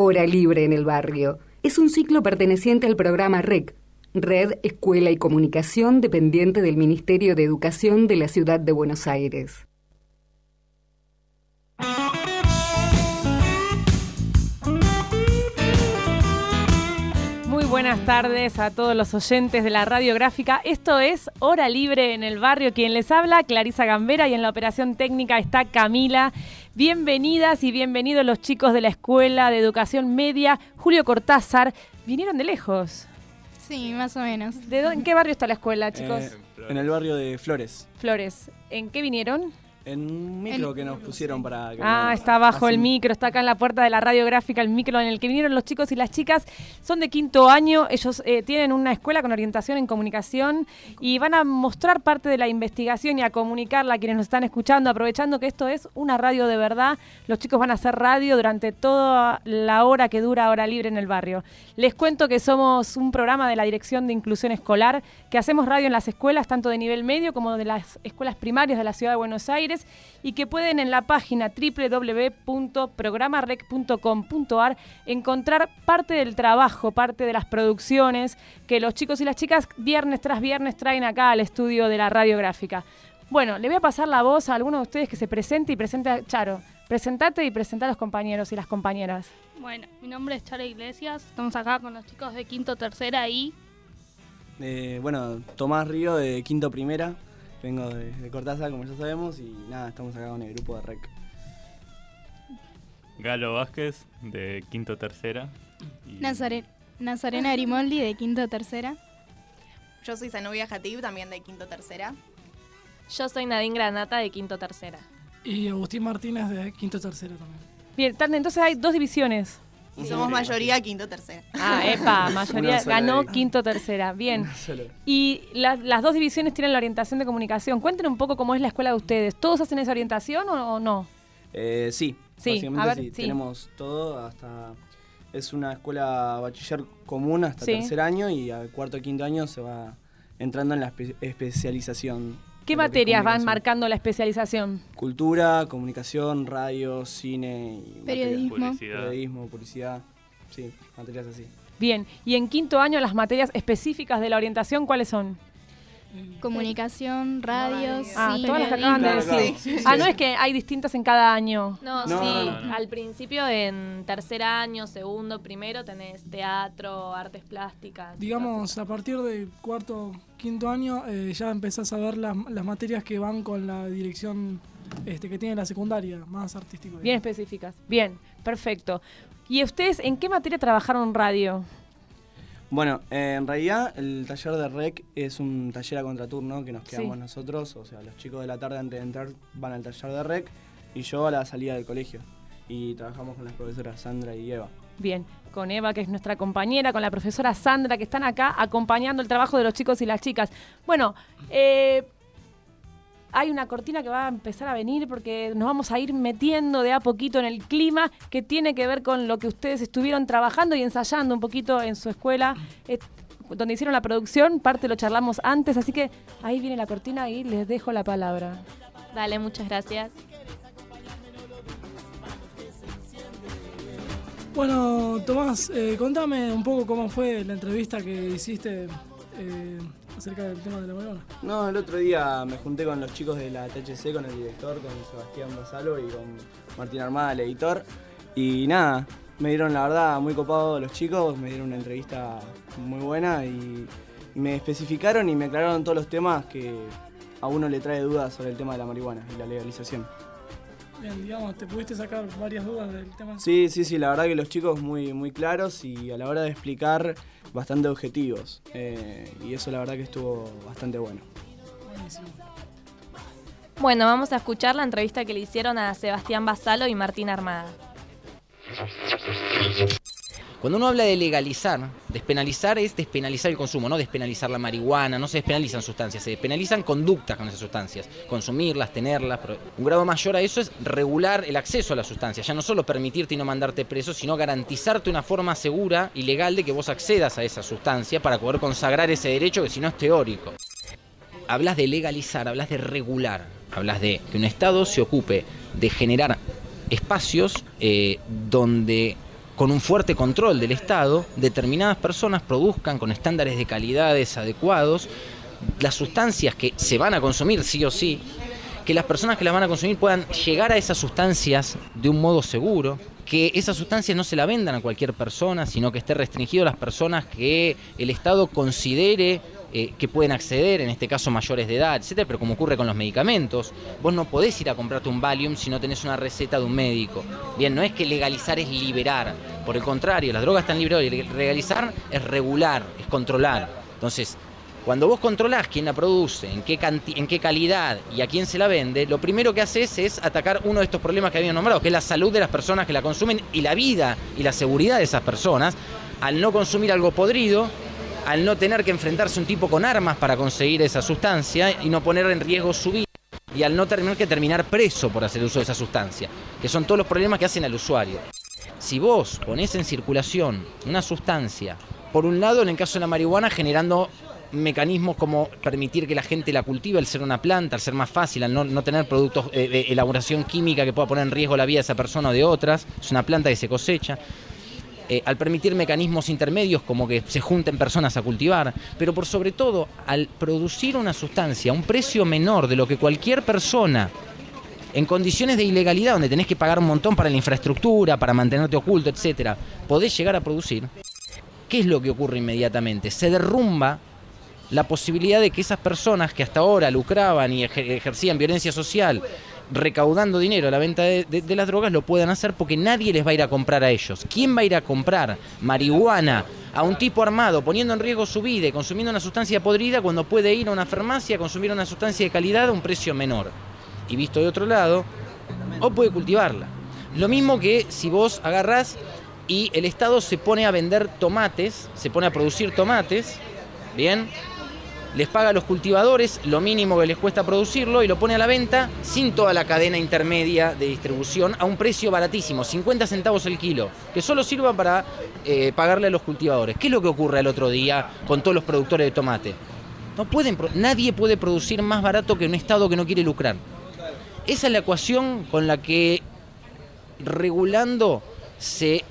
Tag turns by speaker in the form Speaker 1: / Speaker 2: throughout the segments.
Speaker 1: Hora Libre en el Barrio. Es un ciclo perteneciente al programa REC, Red Escuela y Comunicación, dependiente del Ministerio de Educación de la Ciudad de Buenos Aires.
Speaker 2: Muy buenas tardes a todos los oyentes de la radiográfica. Esto es Hora Libre en el Barrio. Quien les habla, Clarisa Gambera, y en la operación técnica está Camila. Bienvenidas y bienvenidos los chicos de la Escuela de Educación Media Julio Cortázar. Vinieron de lejos.
Speaker 3: Sí, más o menos.
Speaker 2: ¿De dónde, ¿En qué barrio está la escuela, chicos?
Speaker 4: Eh, en el barrio de Flores.
Speaker 2: Flores. ¿En qué vinieron?
Speaker 4: En un micro que nos pusieron para... que
Speaker 2: Ah,
Speaker 4: nos-
Speaker 2: está abajo el micro, está acá en la puerta de la radiográfica, el micro en el que vinieron los chicos y las chicas. Son de quinto año, ellos eh, tienen una escuela con orientación en comunicación y van a mostrar parte de la investigación y a comunicarla a quienes nos están escuchando, aprovechando que esto es una radio de verdad. Los chicos van a hacer radio durante toda la hora que dura Hora Libre en el barrio. Les cuento que somos un programa de la Dirección de Inclusión Escolar, que hacemos radio en las escuelas, tanto de nivel medio como de las escuelas primarias de la Ciudad de Buenos Aires, y que pueden en la página www.programarec.com.ar encontrar parte del trabajo, parte de las producciones que los chicos y las chicas viernes tras viernes traen acá al estudio de la radiográfica. Bueno, le voy a pasar la voz a alguno de ustedes que se presente y presente a Charo. Presentate y presenta a los compañeros y las compañeras.
Speaker 5: Bueno, mi nombre es Chara Iglesias, estamos acá con los chicos de quinto, tercera y
Speaker 4: Eh, bueno, Tomás Río de Quinto Primera. Vengo de, de Cortázar, como ya sabemos, y nada, estamos acá con el grupo de REC.
Speaker 6: Galo Vázquez, de quinto tercera. y-
Speaker 3: Nazare- Nazarena Grimoldi de quinto tercera.
Speaker 7: Yo soy Zanubia Jatib, también de quinto tercera.
Speaker 8: Yo soy Nadine Granata de Quinto Tercera.
Speaker 9: Y Agustín Martínez de quinto tercero también.
Speaker 2: Bien, entonces hay dos divisiones.
Speaker 7: Y somos mayoría quinto tercera.
Speaker 2: Ah, epa, mayoría ganó
Speaker 4: de-
Speaker 2: quinto tercera. Bien. Y la- las dos divisiones tienen la orientación de comunicación. Cuéntenos un poco cómo es la escuela de ustedes. ¿Todos hacen esa orientación o, o no?
Speaker 4: Eh, sí,
Speaker 2: Sí,
Speaker 4: básicamente
Speaker 2: a ver,
Speaker 4: sí.
Speaker 2: sí.
Speaker 4: Tenemos todo hasta... Es una escuela bachiller común hasta
Speaker 2: Sí.
Speaker 4: tercer año y al cuarto o quinto año se va entrando en la espe- especialización.
Speaker 2: ¿Qué materias van marcando la especialización?
Speaker 4: Cultura, comunicación, radio, cine y
Speaker 3: Periodismo.
Speaker 6: Publicidad.
Speaker 4: periodismo, publicidad. Sí, materias así.
Speaker 2: Bien. Y en quinto año, las materias específicas de la orientación, ¿cuáles son?
Speaker 3: Comunicación, radios,
Speaker 2: Ah,
Speaker 3: cine,
Speaker 2: todas las que acaban de decir.
Speaker 4: claro. Sí, sí,
Speaker 2: Ah,
Speaker 4: sí.
Speaker 2: no es que hay distintas en cada año.
Speaker 8: No,
Speaker 4: No,
Speaker 8: sí,
Speaker 4: no,
Speaker 6: no.
Speaker 8: al principio en tercer año, segundo, primero tenés teatro, artes plásticas.
Speaker 9: Digamos, a partir del cuarto, quinto año eh, ya empezás a ver las, las materias que van con la dirección este, que tiene la secundaria, más artístico.
Speaker 2: Bien específicas. Bien, perfecto. ¿Y ustedes en qué materia trabajaron radio?
Speaker 4: Bueno, eh, en realidad el taller de REC es un taller a contraturno que nos quedamos
Speaker 2: Sí.
Speaker 4: nosotros, o sea, los chicos de la tarde antes de entrar van al taller de REC y yo a la salida del colegio. Y trabajamos con las profesoras Sandra y Eva.
Speaker 2: Bien, con Eva, que es nuestra compañera, con la profesora Sandra, que están acá acompañando el trabajo de los chicos y las chicas. Bueno, eh, hay una cortina que va a empezar a venir porque nos vamos a ir metiendo de a poquito en el clima que tiene que ver con lo que ustedes estuvieron trabajando y ensayando un poquito en su escuela. eh, donde hicieron la producción, parte lo charlamos antes, así que ahí viene la cortina y les dejo la palabra.
Speaker 8: Dale, muchas gracias.
Speaker 9: Bueno, Tomás, eh, contame un poco cómo fue la entrevista que hiciste eh, acerca del tema de la marihuana.
Speaker 4: No, el otro día me junté con los chicos de la THC, con el director, con Sebastián Basalo y con Martín Armada, el editor. Y nada, me dieron la verdad muy copados los chicos, me dieron una entrevista muy buena y me especificaron y me aclararon todos los temas que a uno le trae dudas sobre el tema de la marihuana y la legalización.
Speaker 9: Bien, digamos, ¿te pudiste sacar varias dudas del tema?
Speaker 4: Sí, sí, sí, la verdad que los chicos muy, muy claros y a la hora de explicar bastante objetivos. Eh, y eso la verdad que estuvo bastante bueno.
Speaker 9: Buenísimo.
Speaker 8: Bueno, vamos a escuchar la entrevista que le hicieron a Sebastián Basalo y Martín Armada.
Speaker 10: Cuando uno habla de legalizar, despenalizar es despenalizar el consumo, no despenalizar la marihuana, no se despenalizan sustancias, se despenalizan conductas con esas sustancias, consumirlas, tenerlas. Un grado mayor a eso es regular el acceso a las sustancias, ya no solo permitirte y no mandarte preso, sino garantizarte una forma segura y legal de que vos accedas a esa sustancia para poder consagrar ese derecho que si no es teórico. Hablas de legalizar, hablas de regular, hablas de que un Estado se ocupe de generar espacios eh, donde con un fuerte control del Estado, determinadas personas produzcan con estándares de calidades adecuados las sustancias que se van a consumir sí o sí, que las personas que las van a consumir puedan llegar a esas sustancias de un modo seguro, que esas sustancias no se la vendan a cualquier persona, sino que esté restringido a las personas que el Estado considere eh, que pueden acceder, en este caso mayores de edad, etcétera, pero como ocurre con los medicamentos, vos no podés ir a comprarte un Valium si no tenés una receta de un médico. Bien, no es que legalizar es liberar, por el contrario, las drogas están liberadas y legalizar es regular, es controlar. Entonces, cuando vos controlás quién la produce, en qué, en qué calidad y a quién se la vende, lo primero que haces es atacar uno de estos problemas que habían nombrado, que es la salud de las personas que la consumen y la vida y la seguridad de esas personas, al no consumir algo podrido, al no tener que enfrentarse un tipo con armas para conseguir esa sustancia y no poner en riesgo su vida y al no tener que terminar preso por hacer uso de esa sustancia, que son todos los problemas que hacen al usuario. Si vos ponés en circulación una sustancia, por un lado en el caso de la marihuana generando mecanismos como permitir que la gente la cultive al ser una planta, al ser más fácil, al no, tener productos eh, de elaboración química que pueda poner en riesgo la vida de esa persona o de otras, es una planta que se cosecha. Eh, al permitir mecanismos intermedios como que se junten personas a cultivar, pero por sobre todo al producir una sustancia a un precio menor de lo que cualquier persona en condiciones de ilegalidad donde tenés que pagar un montón para la infraestructura, para mantenerte oculto, etcétera, podés llegar a producir. ¿Qué es lo que ocurre inmediatamente? Se derrumba la posibilidad de que esas personas que hasta ahora lucraban y ejercían violencia social recaudando dinero a la venta de, las drogas lo puedan hacer porque nadie les va a ir a comprar a ellos. ¿Quién va a ir a comprar marihuana a un tipo armado poniendo en riesgo su vida y consumiendo una sustancia podrida cuando puede ir a una farmacia a consumir una sustancia de calidad a un precio menor? Y visto de otro lado, o puede cultivarla. Lo mismo que si vos agarrás y el Estado se pone a vender tomates, se pone a producir tomates, ¿bien? Les paga a los cultivadores lo mínimo que les cuesta producirlo y lo pone a la venta sin toda la cadena intermedia de distribución a un precio baratísimo, 50 centavos el kilo, que solo sirva para eh, pagarle a los cultivadores. ¿Qué es lo que ocurre el otro día con todos los productores de tomate? No pueden, nadie puede producir más barato que un Estado que no quiere lucrar. Esa es la ecuación con la que regulando se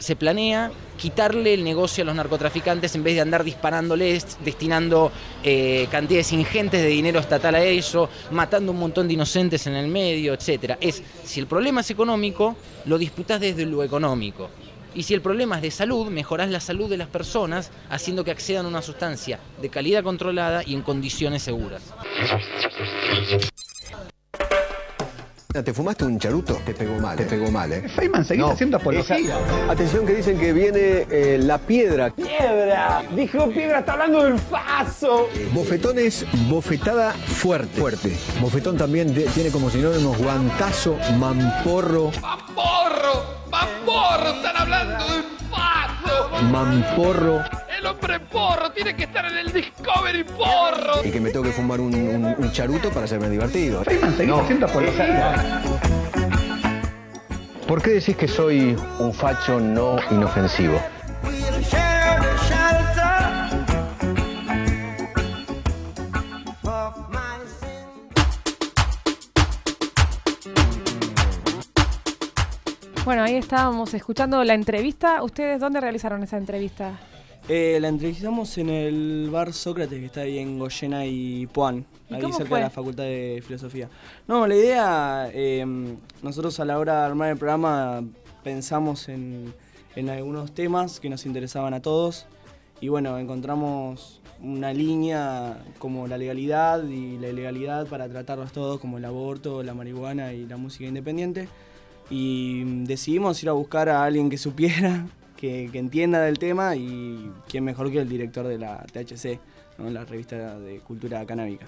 Speaker 10: se planea quitarle el negocio a los narcotraficantes en vez de andar disparándoles, destinando eh, cantidades ingentes de dinero estatal a eso, matando un montón de inocentes en el medio, etcétera. Es, si el problema es económico, lo disputas desde lo económico. Y si el problema es de salud, mejorás la salud de las personas haciendo que accedan a una sustancia de calidad controlada y en condiciones seguras.
Speaker 11: ¿Te fumaste un charuto? Te pegó mal.
Speaker 12: Te
Speaker 11: eh.
Speaker 12: pegó mal, ¿eh? Feynman, seguís haciendo apología.
Speaker 11: atención que dicen que viene eh, la piedra.
Speaker 12: ¡Piedra! Dijo piedra, está hablando del faso.
Speaker 11: Bofetón es bofetada fuerte. Fuerte. Bofetón también tiene como sinónimos guantazo, mamporro.
Speaker 12: ¡Mamporro! ¡Mamporro! Están hablando del faso.
Speaker 11: Mamporro
Speaker 12: el hombre porro tiene que estar en el Discovery porro.
Speaker 11: Y que me tengo que fumar un, charuto para hacerme divertido.
Speaker 12: no. haciendo
Speaker 11: ¿Por qué decís que soy un facho no inofensivo?
Speaker 2: Bueno, ahí estábamos escuchando la entrevista. ¿Ustedes dónde realizaron esa entrevista?
Speaker 4: Eh, la entrevistamos en el bar Sócrates, que está ahí en Goyena y Puan, ahí cerca de la Facultad de Filosofía. No, la idea, em, nosotros a la hora de armar el programa pensamos en, en algunos temas que nos interesaban a todos y bueno, encontramos una línea como la legalidad y la ilegalidad para tratarlos todos, como el aborto, la marihuana y la música independiente. Y decidimos ir a buscar a alguien que supiera que, entienda del tema y quién mejor que el director de la THC, la revista de cultura canábica.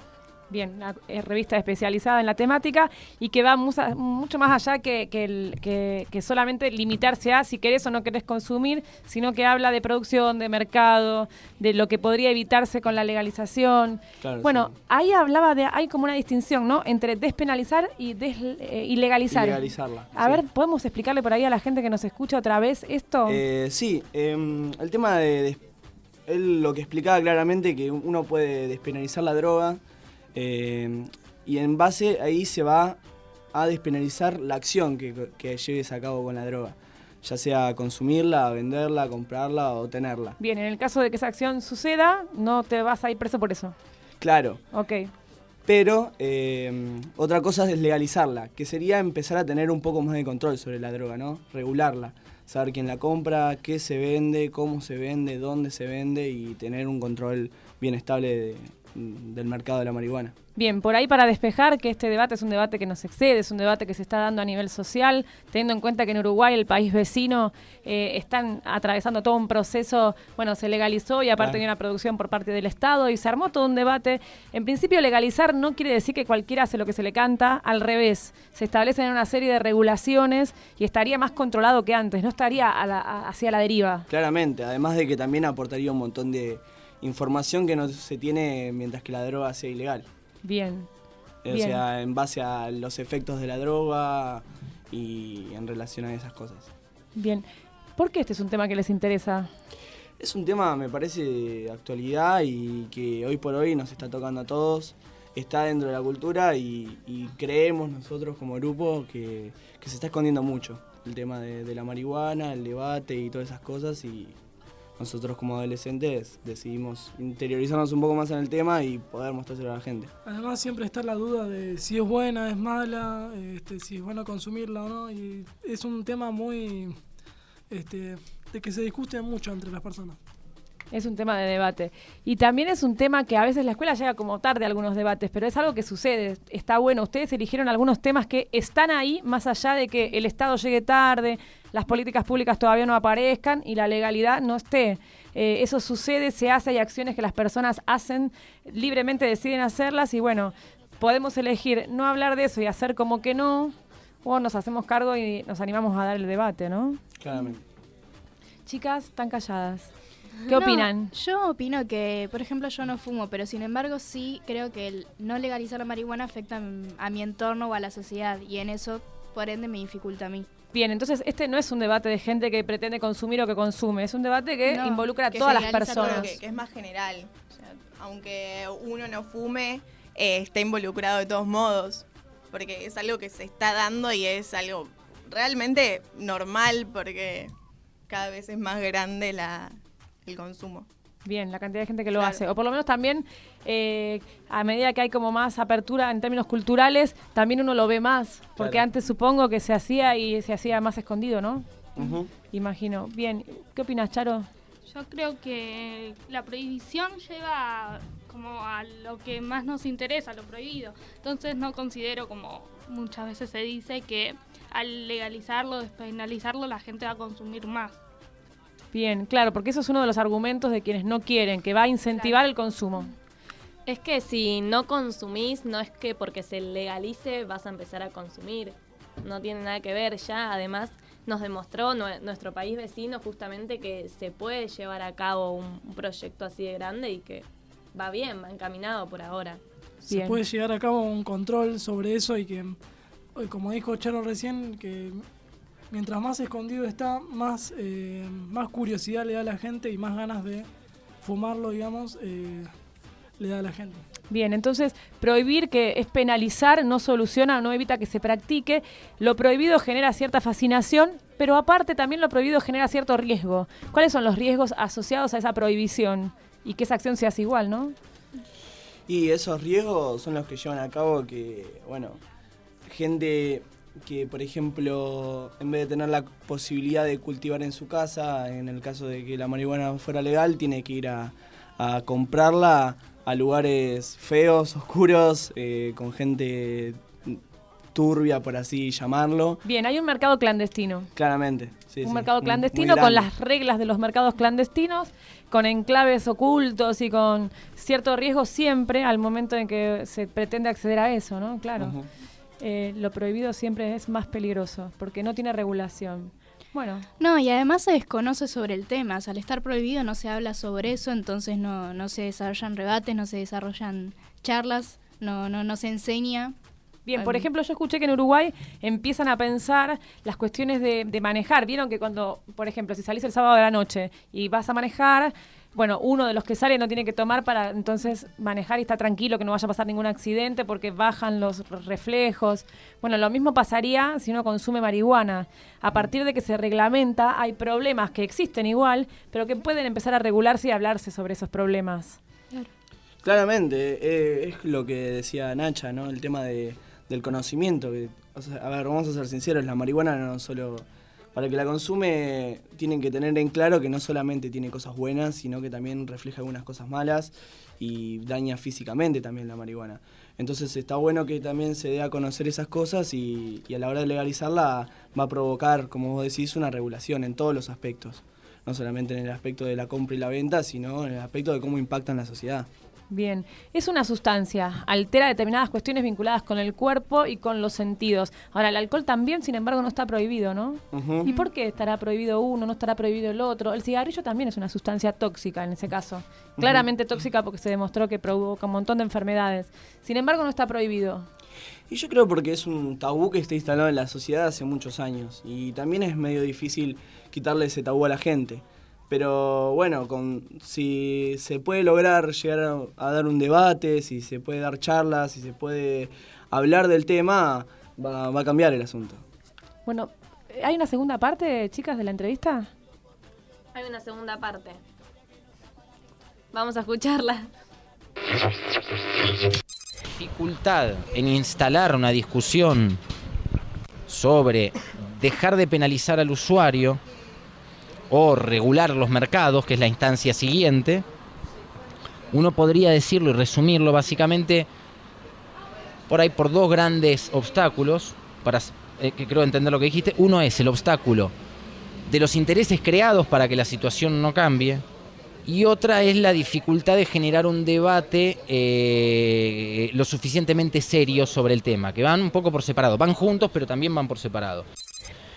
Speaker 2: Bien, una eh, revista especializada en la temática y que va mucho más allá que, que, solamente limitarse a si querés o no querés consumir, sino que habla de producción, de mercado, de lo que podría evitarse con la legalización. bueno, ahí hablaba de, hay como una distinción, ¿no? Entre despenalizar y des, eh, ilegalizar.
Speaker 4: Legalizarla.
Speaker 2: A ver, ¿podemos explicarle por ahí a la gente que nos escucha otra vez esto?
Speaker 4: Eh, sí, em, el tema de, él lo que explicaba claramente que uno puede despenalizar la droga eh, y en base ahí se va a despenalizar la acción que, lleves a cabo con la droga. ya sea consumirla, venderla, comprarla o tenerla.
Speaker 2: Bien, en el caso de que esa acción suceda, no te vas a ir preso por eso.
Speaker 4: Claro.
Speaker 2: Ok.
Speaker 4: Pero eh, otra cosa es legalizarla, que sería empezar a tener un poco más de control sobre la droga, ¿no? Regularla. Saber quién la compra, qué se vende, cómo se vende, dónde se vende y tener un control bien estable de- del mercado de la marihuana.
Speaker 2: Bien, por ahí para despejar que este debate es un debate que nos excede, es un debate que se está dando a nivel social, teniendo en cuenta que en Uruguay, el país vecino, eh, están atravesando todo un proceso, bueno, se legalizó y aparte
Speaker 13: Claro.
Speaker 2: hay una producción por parte del Estado y se armó todo un debate. En principio, legalizar no quiere decir que cualquiera hace lo que se le canta, al revés, se establecen una serie de regulaciones y estaría más controlado que antes, no estaría a la- a- hacia la deriva.
Speaker 4: Claramente, además de que también aportaría un montón de información que no se tiene mientras que la droga sea ilegal.
Speaker 2: Bien.
Speaker 4: O
Speaker 2: Bien.
Speaker 4: sea, en base a los efectos de la droga y en relación a esas cosas.
Speaker 2: Bien. ¿Por qué este es un tema que les interesa?
Speaker 4: Es un tema, me parece, de actualidad y que hoy por hoy nos está tocando a todos. Está dentro de la cultura y, y creemos nosotros como grupo que, que se está escondiendo mucho el tema de, de la marihuana, el debate y todas esas cosas. Y nosotros como adolescentes decidimos interiorizarnos un poco más en el tema y poder mostrárselo a la gente.
Speaker 9: Además siempre está la duda de si es buena, es mala, este, si es bueno consumirla o no. Y es un tema muy... Este, de que se discute mucho entre las personas.
Speaker 2: Es un tema de debate. Y también es un tema que a veces la escuela llega como tarde a algunos debates, pero es algo que sucede. Está bueno. Ustedes eligieron algunos temas que están ahí, más allá de que el Estado llegue tarde, las políticas públicas todavía no aparezcan y la legalidad no esté. Eh, eso sucede, se hace, hay acciones que las personas hacen, libremente deciden hacerlas y bueno, podemos elegir no hablar de eso y hacer como que no, o nos hacemos cargo y nos animamos a dar el debate, ¿no?
Speaker 4: Claramente.
Speaker 2: Chicas, están calladas. ¿Qué
Speaker 3: No,
Speaker 2: opinan?
Speaker 3: Yo opino que, por ejemplo, yo no fumo, pero sin embargo sí creo que el no legalizar la marihuana afecta a mi entorno o a la sociedad y en eso, por ende, me dificulta a mí.
Speaker 2: Bien, entonces este no es un debate de gente que pretende consumir o que consume, es un debate que
Speaker 7: No,
Speaker 2: involucra a
Speaker 7: que
Speaker 2: todas las personas.
Speaker 7: Que, que es más general. O sea, aunque uno no fume, eh, está involucrado de todos modos. Porque es algo que se está dando y es algo realmente normal porque cada vez es más grande la, el consumo.
Speaker 2: Bien, la cantidad de gente que lo
Speaker 7: Claro.
Speaker 2: hace. O por lo menos también, eh, a medida que hay como más apertura en términos culturales, también uno lo ve más. Porque
Speaker 7: Claro.
Speaker 2: antes supongo que se hacía y se hacía más escondido, ¿no? Imagino. Bien, ¿qué opinas, Charo?
Speaker 5: Yo creo que la prohibición lleva como a lo que más nos interesa, lo prohibido. Entonces no considero, como muchas veces se dice, que al legalizarlo, despenalizarlo, la gente va a consumir más.
Speaker 2: Bien, claro, porque eso es uno de los argumentos de quienes no quieren, que va a incentivar el consumo.
Speaker 8: Es que si no consumís, no es que porque se legalice vas a empezar a consumir. No tiene nada que ver ya. Además, nos demostró nue- nuestro país vecino justamente que se puede llevar a cabo un, un proyecto así de grande y que va bien, va encaminado por ahora.
Speaker 9: Se puede llegar a cabo un control sobre eso y que, eh, como dijo Charo recién, que mientras más escondido está, más, eh, más curiosidad le da a la gente y más ganas de fumarlo, digamos, eh, le da a la gente.
Speaker 2: Bien, entonces prohibir que es penalizar no soluciona, no evita que se practique. Lo prohibido genera cierta fascinación, pero aparte también lo prohibido genera cierto riesgo. ¿Cuáles son los riesgos asociados a esa prohibición? Y que esa acción se hace igual, ¿no?
Speaker 4: Y esos riesgos son los que llevan a cabo que, bueno, gente que, por ejemplo, en vez de tener la posibilidad de cultivar en su casa, en el caso de que la marihuana fuera legal, tiene que ir a, a comprarla a lugares feos, oscuros, eh, con gente turbia, por así llamarlo.
Speaker 2: Bien, hay un mercado clandestino.
Speaker 4: Claramente. sí,
Speaker 2: un
Speaker 4: sí,
Speaker 2: mercado clandestino con las reglas de los mercados clandestinos, con enclaves ocultos y con cierto riesgo siempre al momento en que se pretende acceder a eso, ¿no? Claro. Eh, lo prohibido siempre es más peligroso porque no tiene regulación. Bueno,
Speaker 3: No, y además se desconoce sobre el tema. O sea, al estar prohibido no se habla sobre eso, entonces no, no se desarrollan rebates, no se desarrollan charlas, no, no, no se enseña.
Speaker 2: Bien, por
Speaker 3: Em,
Speaker 2: ejemplo, yo escuché que en Uruguay empiezan a pensar las cuestiones de, de manejar. Vieron que cuando, por ejemplo, si salís el sábado de la noche y vas a manejar, bueno, uno de los que sale no tiene que tomar para entonces manejar y estar tranquilo, que no vaya a pasar ningún accidente porque bajan los reflejos. Bueno, lo mismo pasaría si uno consume marihuana. A partir de que se reglamenta, hay problemas que existen igual, pero que pueden empezar a regularse y hablarse sobre esos problemas.
Speaker 4: Claramente, eh, es lo que decía Nacha, ¿no? El tema de, del conocimiento. Que, o sea, a ver, vamos a ser sinceros, la marihuana no solo... Para el que la consume, tienen que tener en claro que no solamente tiene cosas buenas, sino que también refleja algunas cosas malas y daña físicamente también la marihuana. Entonces está bueno que también se dé a conocer esas cosas y, a la hora de legalizarla va a provocar, como vos decís, una regulación en todos los aspectos. No solamente en el aspecto de la compra y la venta, sino en el aspecto de cómo impacta en la sociedad.
Speaker 2: Bien, es una sustancia, altera determinadas cuestiones vinculadas con el cuerpo y con los sentidos. Ahora, el alcohol también, sin embargo, no está prohibido, ¿no? ¿Y por qué estará prohibido uno, no estará prohibido el otro? El cigarrillo también es una sustancia tóxica en ese caso. Claramente tóxica porque se demostró que provoca un montón de enfermedades. Sin embargo, no está prohibido.
Speaker 4: Y yo creo porque es un tabú que está instalado en la sociedad hace muchos años y también es medio difícil quitarle ese tabú a la gente. Pero bueno, con, si se puede lograr llegar a, a dar un debate, si se puede dar charlas, si se puede hablar del tema, va, va a cambiar el asunto.
Speaker 2: Bueno, ¿hay una segunda parte, chicas, de la entrevista?
Speaker 8: Hay una segunda parte. Vamos a escucharla.
Speaker 10: dificultad en instalar una discusión sobre dejar de penalizar al usuario o regular los mercados, que es la instancia siguiente, uno podría decirlo y resumirlo básicamente por ahí por dos grandes obstáculos, para eh, que creo entender lo que dijiste. Uno es el obstáculo de los intereses creados para que la situación no cambie, y otra es la dificultad de generar un debate eh, lo suficientemente serio sobre el tema, que van un poco por separado, van juntos pero también van por separado.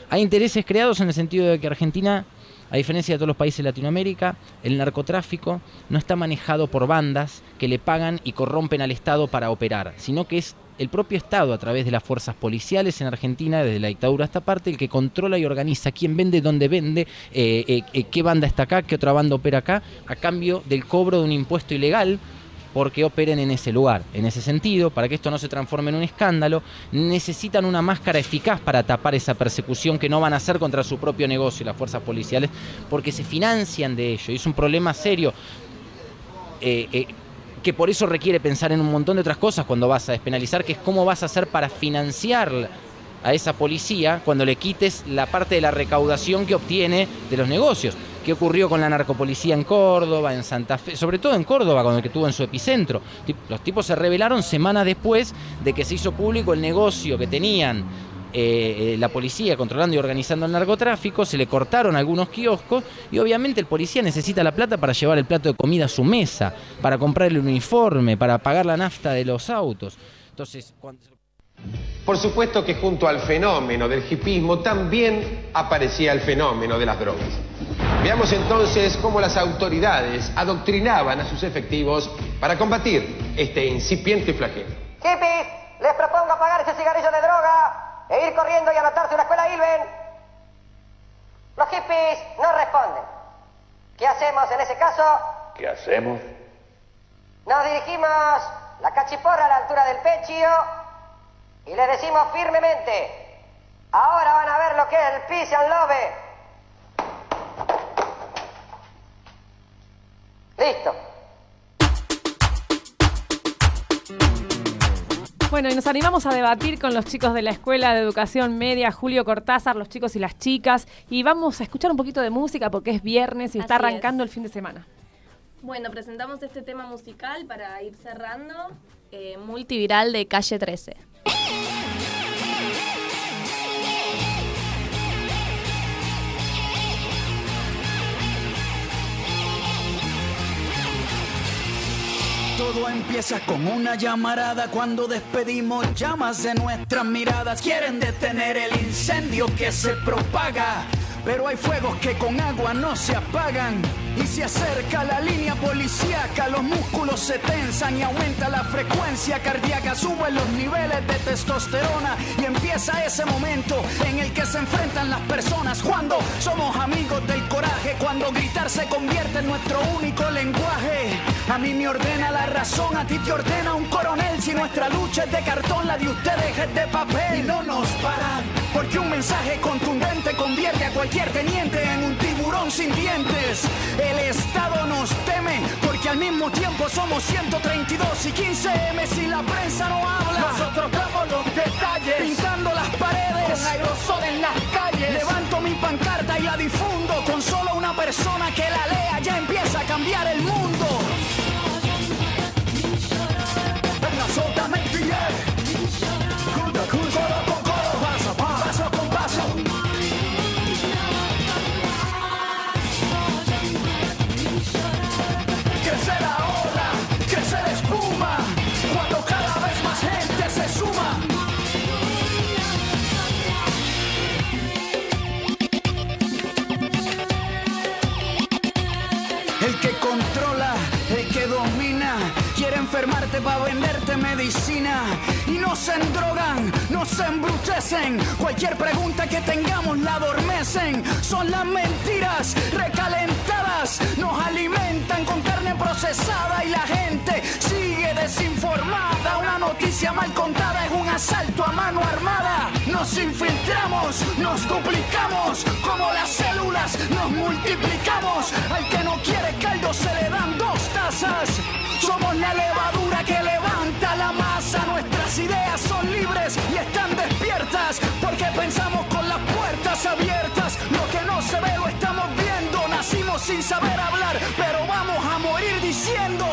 Speaker 10: Hay intereses creados en el sentido de que Argentina, a diferencia de todos los países de Latinoamérica, el narcotráfico no está manejado por bandas que le pagan y corrompen al Estado para operar, sino que es el propio Estado, a través de las fuerzas policiales en Argentina, desde la dictadura hasta parte, el que controla y organiza quién vende, dónde vende, eh, eh, eh, qué banda está acá, qué otra banda opera acá, a cambio del cobro de un impuesto ilegal porque operen en ese lugar. En ese sentido, para que esto no se transforme en un escándalo, necesitan una máscara eficaz para tapar esa persecución que no van a hacer contra su propio negocio las fuerzas policiales, porque se financian de ello. Y es un problema serio. eh, eh, que por eso requiere pensar en un montón de otras cosas cuando vas a despenalizar, que es cómo vas a hacer para financiar a esa policía cuando le quites la parte de la recaudación que obtiene de los negocios. ¿Qué ocurrió con la narcopolicía en Córdoba, en Santa Fe? Sobre todo en Córdoba, con el que tuvo en su epicentro. Los tipos se revelaron semanas después de que se hizo público el negocio que tenían eh, eh, la policía controlando y organizando el narcotráfico, se le cortaron algunos kioscos y obviamente el policía necesita la plata para llevar el plato de comida a su mesa, para comprar el uniforme, para pagar la nafta de los autos. Entonces, cuando...
Speaker 13: Por supuesto que junto al fenómeno del hipismo también aparecía el fenómeno de las drogas. Veamos entonces cómo las autoridades adoctrinaban a sus efectivos para combatir este incipiente flagelo.
Speaker 14: Hippies, les propongo apagar ese cigarrillo de droga e ir corriendo y anotarse una escuela Ilven. Los hippies no responden. ¿Qué hacemos en ese caso?
Speaker 12: ¿Qué hacemos?
Speaker 14: Nos dirigimos la cachiporra a la altura del pecho y le decimos firmemente, ahora van a ver lo que es el peace and love. Listo.
Speaker 2: Bueno, y nos animamos a debatir con los chicos de la Escuela de Educación Media, Julio Cortázar, los chicos y las chicas, y vamos a escuchar un poquito de música porque es viernes y está
Speaker 8: es.
Speaker 2: arrancando el fin de semana.
Speaker 8: Bueno, presentamos este tema musical para ir cerrando. eh, multiviral de Calle 13.
Speaker 15: Todo empieza con una llamarada cuando despedimos llamas de nuestras miradas. Quieren detener el incendio que se propaga. pero hay fuegos que con agua no se apagan. Y se acerca la línea policíaca, los músculos se tensan y aumenta la frecuencia cardíaca, suben los niveles de testosterona y empieza ese momento en el que se enfrentan las personas. Cuando somos amigos del coraje, cuando gritar se convierte en nuestro único lenguaje. A mí me ordena la razón, a ti te ordena un coronel, si nuestra lucha es de cartón, la de ustedes es de papel. Y no nos paran, porque un mensaje contundente convierte a cualquier teniente en un tiburón sin dientes. El Estado nos teme porque al mismo tiempo somos 132 y 15 M si la prensa no habla. Nosotros damos los detalles, pintando las paredes con aerosol en las calles. Levanto mi pancarta y la difundo con solo una persona que la lea ya empieza a cambiar el mundo. Enfermarte para venderte medicina. Y no se endrogan, no se embrutecen. Cualquier pregunta que tengamos la adormecen. Son las mentiras recalentadas, nos alimentan con carne procesada y la gente sigue desinformada. Una noticia mal contada es un asalto a mano armada. Nos infiltramos, nos duplicamos, como las células nos multiplicamos. Al que no quiere caldo se le dan dos tazas. Somos la levadura que levanta la masa. Nuestras ideas son libres y están despiertas porque pensamos con las puertas abiertas. Lo que no se ve lo estamos viendo. Nacimos sin saber hablar, pero vamos a morir diciendo.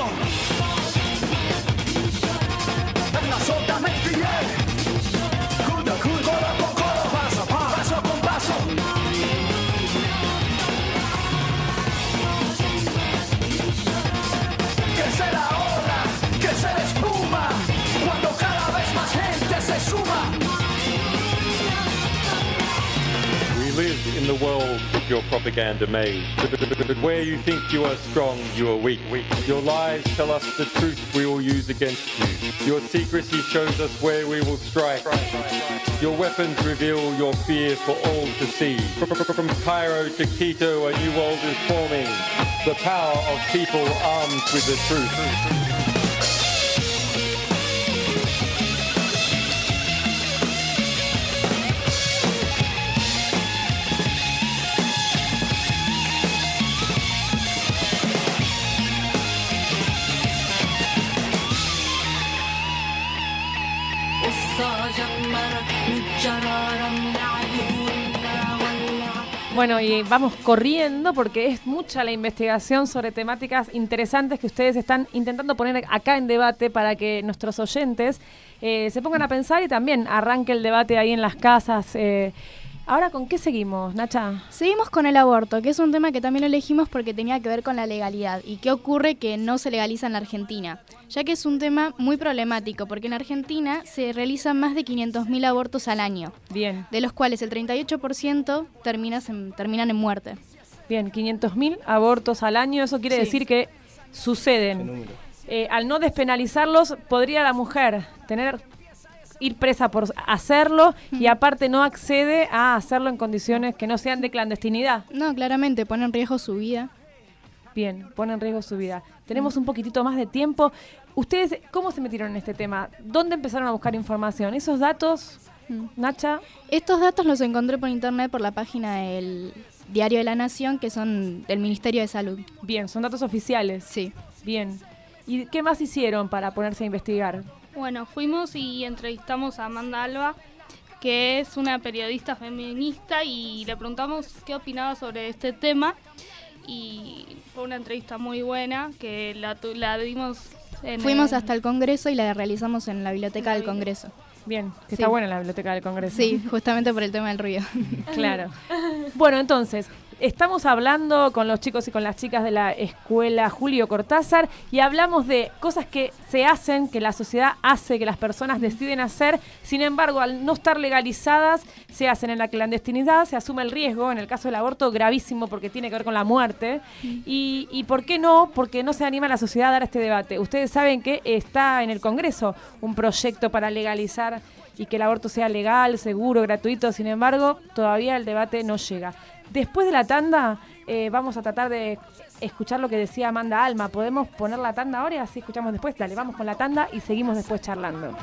Speaker 16: The world your propaganda made. But where you think you are strong, you are weak. Your lies tell us the truth we will use against you. Your secrecy shows us where we will strike. Your weapons reveal your fear for all to see. From Cairo to Quito, a new world is forming. The power of people armed with the truth.
Speaker 2: Bueno, y vamos corriendo porque es mucha la investigación sobre temáticas interesantes que ustedes están intentando poner acá en debate para que nuestros oyentes eh, se pongan a pensar y también arranque el debate ahí en las casas. eh. Ahora, ¿con qué seguimos, Nacha?
Speaker 3: Seguimos con el aborto, que es un tema que también elegimos porque tenía que ver con la legalidad y qué ocurre que no se legaliza en la Argentina, ya que es un tema muy problemático porque en Argentina se realizan más de 500.000 abortos al año,
Speaker 2: Bien,
Speaker 3: de los cuales el 38% terminas en- terminan en muerte.
Speaker 2: bien, 500.000 abortos al año, eso quiere
Speaker 3: Sí.
Speaker 2: decir que suceden. Eh, al no despenalizarlos, podría la mujer tener ir presa por hacerlo y aparte no accede a hacerlo en condiciones que no sean de clandestinidad.
Speaker 3: No, claramente pone en riesgo su vida.
Speaker 2: Bien, pone en riesgo su vida. Tenemos un poquitito más de tiempo. ¿Ustedes cómo se metieron en este tema? ¿Dónde empezaron a buscar información? ¿Esos datos, Nacha?
Speaker 3: Estos datos los encontré por internet por la página del Diario de la Nación, que son del Ministerio de Salud.
Speaker 2: Bien, son datos oficiales.
Speaker 3: Sí.
Speaker 2: Bien. ¿Y qué más hicieron para ponerse a investigar?
Speaker 5: Bueno, fuimos y entrevistamos a Amanda Alba, que es una periodista feminista, y le preguntamos qué opinaba sobre este tema. Y fue una entrevista muy buena que la, tu- la dimos en
Speaker 3: Fuimos
Speaker 5: el-
Speaker 3: hasta el Congreso y la realizamos en la biblioteca del Congreso.
Speaker 2: Bien, que
Speaker 3: Sí.
Speaker 2: está buena la biblioteca del Congreso.
Speaker 3: Sí, justamente por el tema del ruido.
Speaker 2: Claro. Bueno, entonces, Estamos hablando con los chicos y con las chicas de la escuela Julio Cortázar y hablamos de cosas que se hacen, que la sociedad hace, que las personas deciden hacer. Sin embargo, al no estar legalizadas, se hacen en la clandestinidad, se asume el riesgo, en el caso del aborto, gravísimo porque tiene que ver con la muerte. Y, y ¿por qué no? Porque no se anima la sociedad a dar este debate. Ustedes saben que está en el Congreso un proyecto para legalizar y que el aborto sea legal, seguro, gratuito. Sin embargo, todavía el debate no llega. Después de la tanda, eh, vamos a tratar de escuchar lo que decía Amanda Alma. ¿Podemos poner la tanda ahora y así escuchamos después? Dale, vamos con la tanda y seguimos después charlando.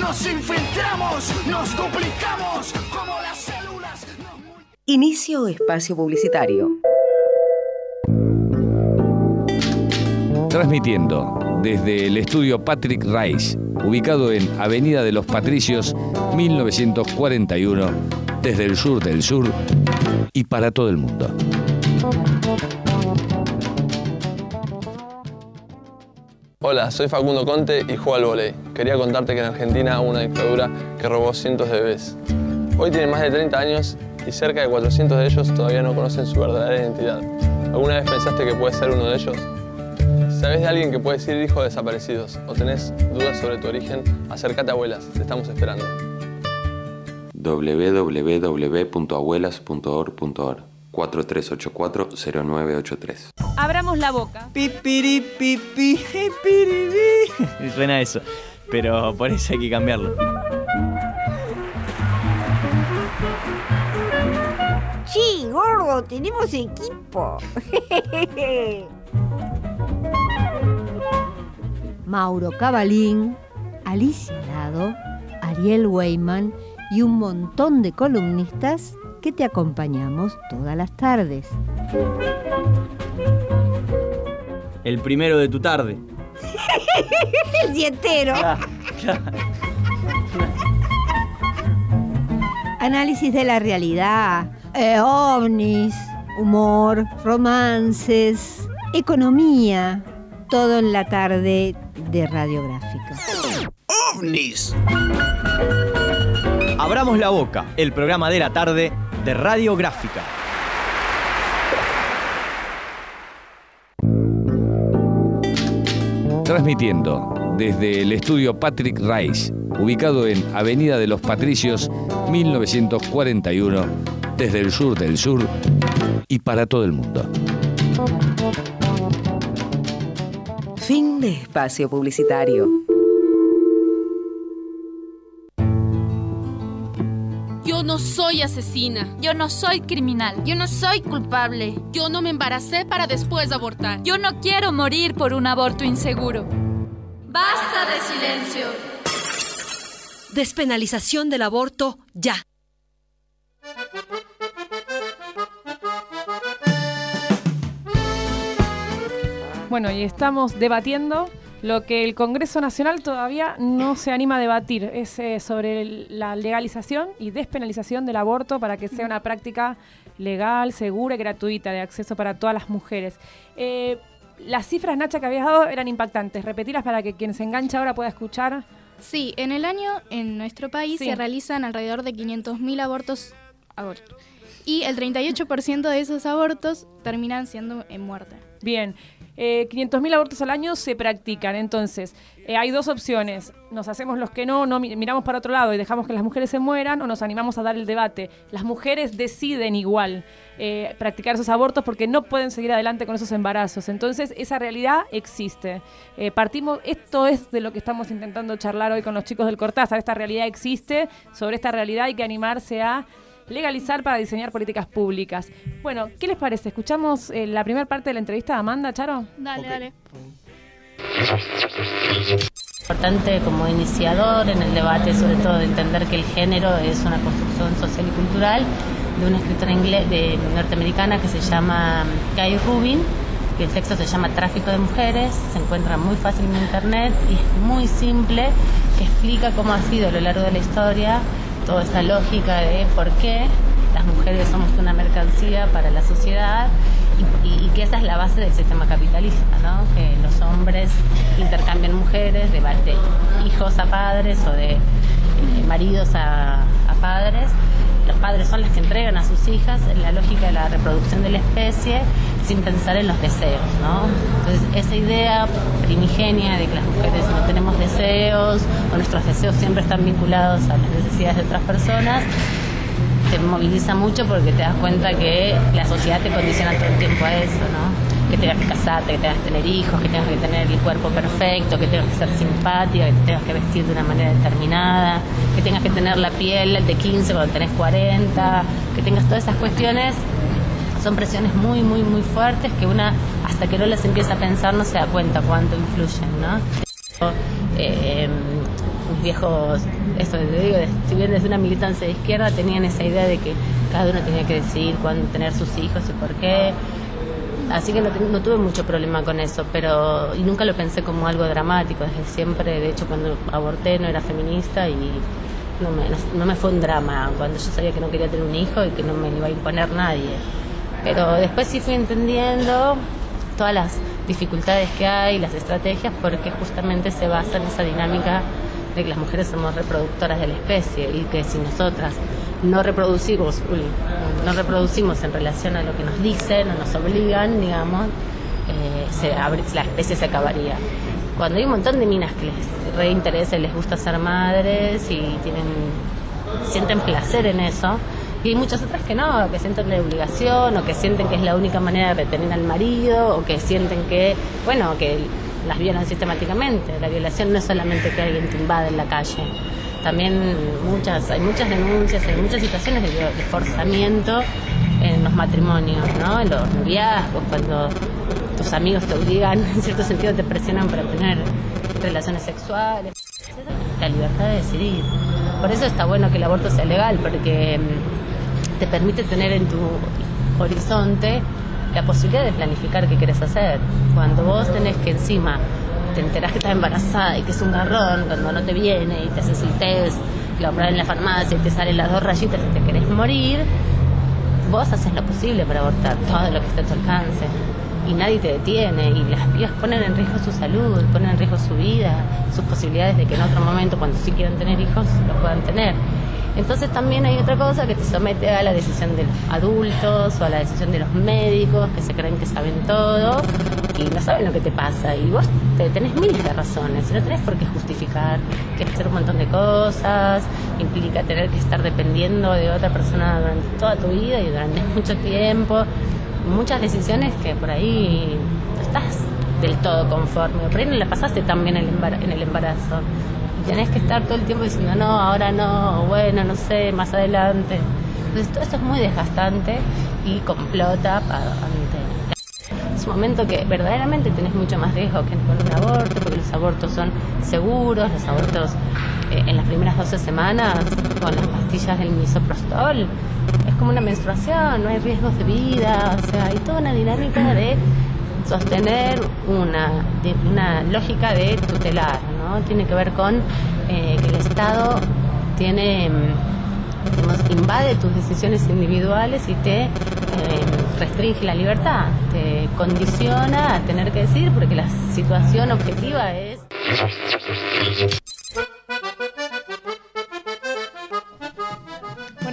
Speaker 15: Nos infiltramos, nos duplicamos como las células.
Speaker 17: Inicio espacio publicitario.
Speaker 18: Transmitiendo desde el estudio Patrick Rice, ubicado en Avenida de los Patricios, 1941, desde el sur del sur y para todo el mundo.
Speaker 19: Hola, soy Facundo Conte y juego al volei. Quería contarte que en Argentina hubo una dictadura que robó cientos de bebés. Hoy tiene más de 30 años y cerca de 400 de ellos todavía no conocen su verdadera identidad. ¿Alguna vez pensaste que puedes ser uno de ellos? Sabes de alguien que puede ser hijo de desaparecidos o tenés dudas sobre tu origen, acércate a Abuelas, te estamos esperando.
Speaker 20: www.abuelas.org.ar 4384-0983
Speaker 2: Abramos la boca.
Speaker 21: Pipiri, pipi, Suena eso, pero por eso hay que cambiarlo.
Speaker 22: Sí, gordo, tenemos equipo. Mauro Cabalín, Alicia Lado, Ariel Weyman y un montón de columnistas que te acompañamos todas las tardes.
Speaker 21: El primero de tu tarde.
Speaker 22: El dietero. Análisis de la realidad, eh, ovnis, humor, romances, economía, todo en la tarde de radiográfica.
Speaker 21: ¡OVNIS! Abramos la boca, el programa de la tarde de Radiográfica.
Speaker 18: Transmitiendo desde el estudio Patrick Rice, ubicado en Avenida de los Patricios, 1941, desde el sur del sur y para todo el mundo.
Speaker 17: Fin de espacio publicitario.
Speaker 23: No soy asesina. Yo no soy criminal. Yo no soy culpable. Yo no me embaracé para después abortar. Yo no quiero morir por un aborto inseguro. Basta de silencio.
Speaker 24: Despenalización del aborto ya.
Speaker 2: Bueno, y estamos debatiendo lo que el Congreso Nacional todavía no se anima a debatir, es eh, sobre el- la legalización y despenalización del aborto para que sea una práctica legal, segura y gratuita de acceso para todas las mujeres. Eh, las cifras, Nacha, que habías dado eran impactantes. Repetirlas para que quien se engancha ahora pueda escuchar.
Speaker 3: Sí, en el año en nuestro país
Speaker 2: Sí.
Speaker 3: se realizan alrededor de 500.000 abortos ahora. Y el 38% de esos abortos terminan siendo en muerte.
Speaker 2: Bien, eh, 500.000 abortos al año se practican. Entonces, eh, hay dos opciones. Nos hacemos los que no, no mi- miramos para otro lado y dejamos que las mujeres se mueran o nos animamos a dar el debate. Las mujeres deciden igual eh, practicar esos abortos porque no pueden seguir adelante con esos embarazos. Entonces, esa realidad existe. Eh, partimos, esto es de lo que estamos intentando charlar hoy con los chicos del Cortázar. Esta realidad existe, sobre esta realidad hay que animarse a legalizar para diseñar políticas públicas. Bueno, ¿qué les parece? ¿Escuchamos eh, la primera parte de la entrevista de Amanda, Charo?
Speaker 5: Dale, dale.
Speaker 25: importante como iniciador en el debate, sobre todo de entender que el género es una construcción social y cultural de una escritora inglés, de, norteamericana que se llama Kay Rubin. y El texto se llama Tráfico de Mujeres, se encuentra muy fácil en internet y es muy simple, que explica cómo ha sido a lo largo de la historia toda esta lógica de por qué las mujeres somos una mercancía para la sociedad y, que esa es la base del sistema capitalista, ¿no? que los hombres intercambian mujeres de, hijos a padres o de eh, maridos a padres los padres son los que entregan a sus hijas en la lógica de la reproducción de la especie sin pensar en los deseos, ¿no? Entonces, esa idea primigenia de que las mujeres no tenemos deseos o nuestros deseos siempre están vinculados a las necesidades de otras personas, te moviliza mucho porque te das cuenta que la sociedad te condiciona todo el tiempo a eso, ¿no? Que tengas que casarte, que tengas que tener hijos, que tengas que tener el cuerpo perfecto, que tengas que ser simpática, que te tengas que vestir de una manera determinada, que tengas que tener la piel de 15 cuando tenés 40, que tengas todas esas cuestiones. Son presiones muy, muy, muy fuertes que una, hasta que no las empieza a pensar, no se da cuenta cuánto influyen, ¿no? Eh, mis viejos, esto te digo, si bien desde una militancia de izquierda tenían esa idea de que cada uno tenía que decidir cuándo tener sus hijos y por qué. Así que no, no tuve mucho problema con eso, pero y nunca lo pensé como algo dramático. Desde siempre, de hecho, cuando aborté no era feminista y no me, fue un drama cuando yo sabía que no quería tener un hijo y que no me iba a imponer nadie. Pero después sí fui entendiendo todas las dificultades que hay, las estrategias, porque justamente se basa en esa dinámica de que las mujeres somos reproductoras de la especie y que si nosotras no reproducimos, uy, no reproducimos en relación a lo que nos dicen o nos obligan, digamos, eh, se la especie se acabaría. Cuando hay un montón de minas que les reinteresa y les gusta ser madres y tienen sienten placer en eso. Y hay muchas otras que no, que sienten la obligación o que sienten que es la única manera de retener al marido o que sienten que, bueno, que las violan sistemáticamente. La violación no es solamente que alguien te invade en la calle. También muchas, hay muchas denuncias, hay muchas situaciones de, de forzamiento en los matrimonios, ¿no? En los noviazgos, cuando tus amigos te obligan, en cierto sentido te presionan para tener relaciones sexuales. La libertad de decidir. Por eso está bueno que el aborto sea legal, porque mm, te permite tener en tu horizonte la posibilidad de planificar qué quieres hacer. Cuando vos tenés que encima te enterás que estás embarazada y que es un garrón, cuando no te viene y te haces el test, lo en la farmacia y te salen las dos rayitas y te querés morir, vos haces lo posible para abortar, todo lo que esté a tu alcance. Y nadie te detiene, y las pibas ponen en riesgo su salud, ponen en riesgo su vida, sus posibilidades de que en otro momento, cuando sí quieran tener hijos, lo puedan tener. Entonces también hay otra cosa que te somete a la decisión de los adultos o a la decisión de los médicos que se creen que saben todo y no saben lo que te pasa. Y vos te, tenés miles de razones no tenés por qué justificar que hacer un montón de cosas, implica tener que estar dependiendo de otra persona durante toda tu vida y durante mucho tiempo. Muchas decisiones que por ahí no estás del todo conforme, por ahí no la pasaste tan bien en el embarazo. Tenés que estar todo el tiempo diciendo, no, ahora no, bueno, no sé, más adelante. Entonces todo esto es muy desgastante y complota pa- ante es un momento que verdaderamente tenés mucho más riesgo que con un aborto, porque los abortos son seguros, los abortos eh, en las primeras 12 semanas con las pastillas del misoprostol, es como una menstruación, no hay riesgos de vida, o sea, hay toda una dinámica de sostener una, de- una lógica de tutelar, ¿no? Tiene que ver con eh, que el Estado tiene mm, invade tus decisiones individuales y te eh, restringe la libertad, te condiciona a tener que decir porque la situación objetiva es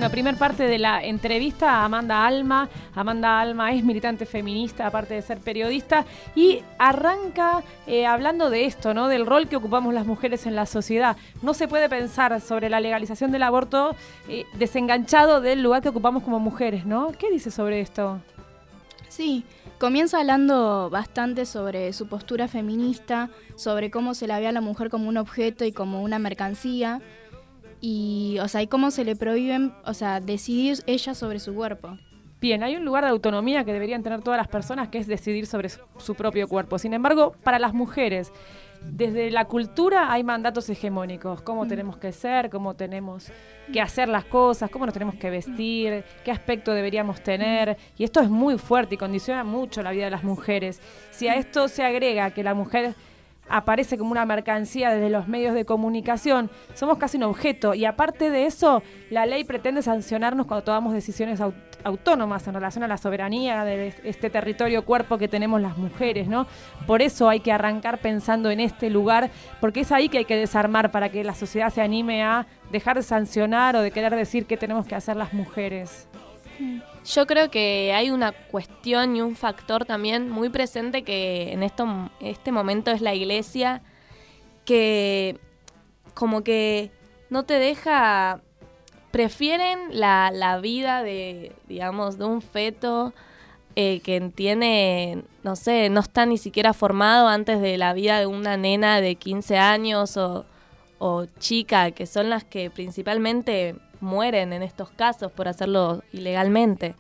Speaker 2: Bueno, primer parte de la entrevista a Amanda Alma. Amanda Alma es militante feminista, aparte de ser periodista, y arranca eh, hablando de esto, ¿no? Del rol que ocupamos las mujeres en la sociedad. No se puede pensar sobre la legalización del aborto eh, desenganchado del lugar que ocupamos como mujeres, ¿no? ¿Qué dice sobre esto?
Speaker 3: Sí, comienza hablando bastante sobre su postura feminista, sobre cómo se la ve a la mujer como un objeto y como una mercancía, y, o sea, y cómo se le prohíben, o sea, decidir ella sobre su cuerpo.
Speaker 2: Bien, hay un lugar de autonomía que deberían tener todas las personas, que es decidir sobre su, su propio cuerpo. Sin embargo, para las mujeres, desde la cultura hay mandatos hegemónicos, cómo tenemos que ser, cómo tenemos que hacer las cosas, cómo nos tenemos que vestir, qué aspecto deberíamos tener. Y esto es muy fuerte y condiciona mucho la vida de las mujeres. Si a esto se agrega que la mujer aparece como una mercancía desde los medios de comunicación, somos casi un objeto. Y aparte de eso, la ley pretende sancionarnos cuando tomamos decisiones au- autónomas en relación a la soberanía de este territorio cuerpo que tenemos las mujeres, ¿no? Por eso hay que arrancar pensando en este lugar, porque es ahí que hay que desarmar para que la sociedad se anime a dejar de sancionar o de querer decir qué tenemos que hacer las mujeres.
Speaker 8: Yo creo que hay una cuestión y un factor también muy presente que en esto, este momento es la iglesia, que como que no te deja, prefieren la, la vida de, digamos, de un feto eh, que tiene, no sé, no está ni siquiera formado antes de la vida de una nena de 15 años o, o chica, que son las que principalmente mueren en estos casos por hacerlo ilegalmente.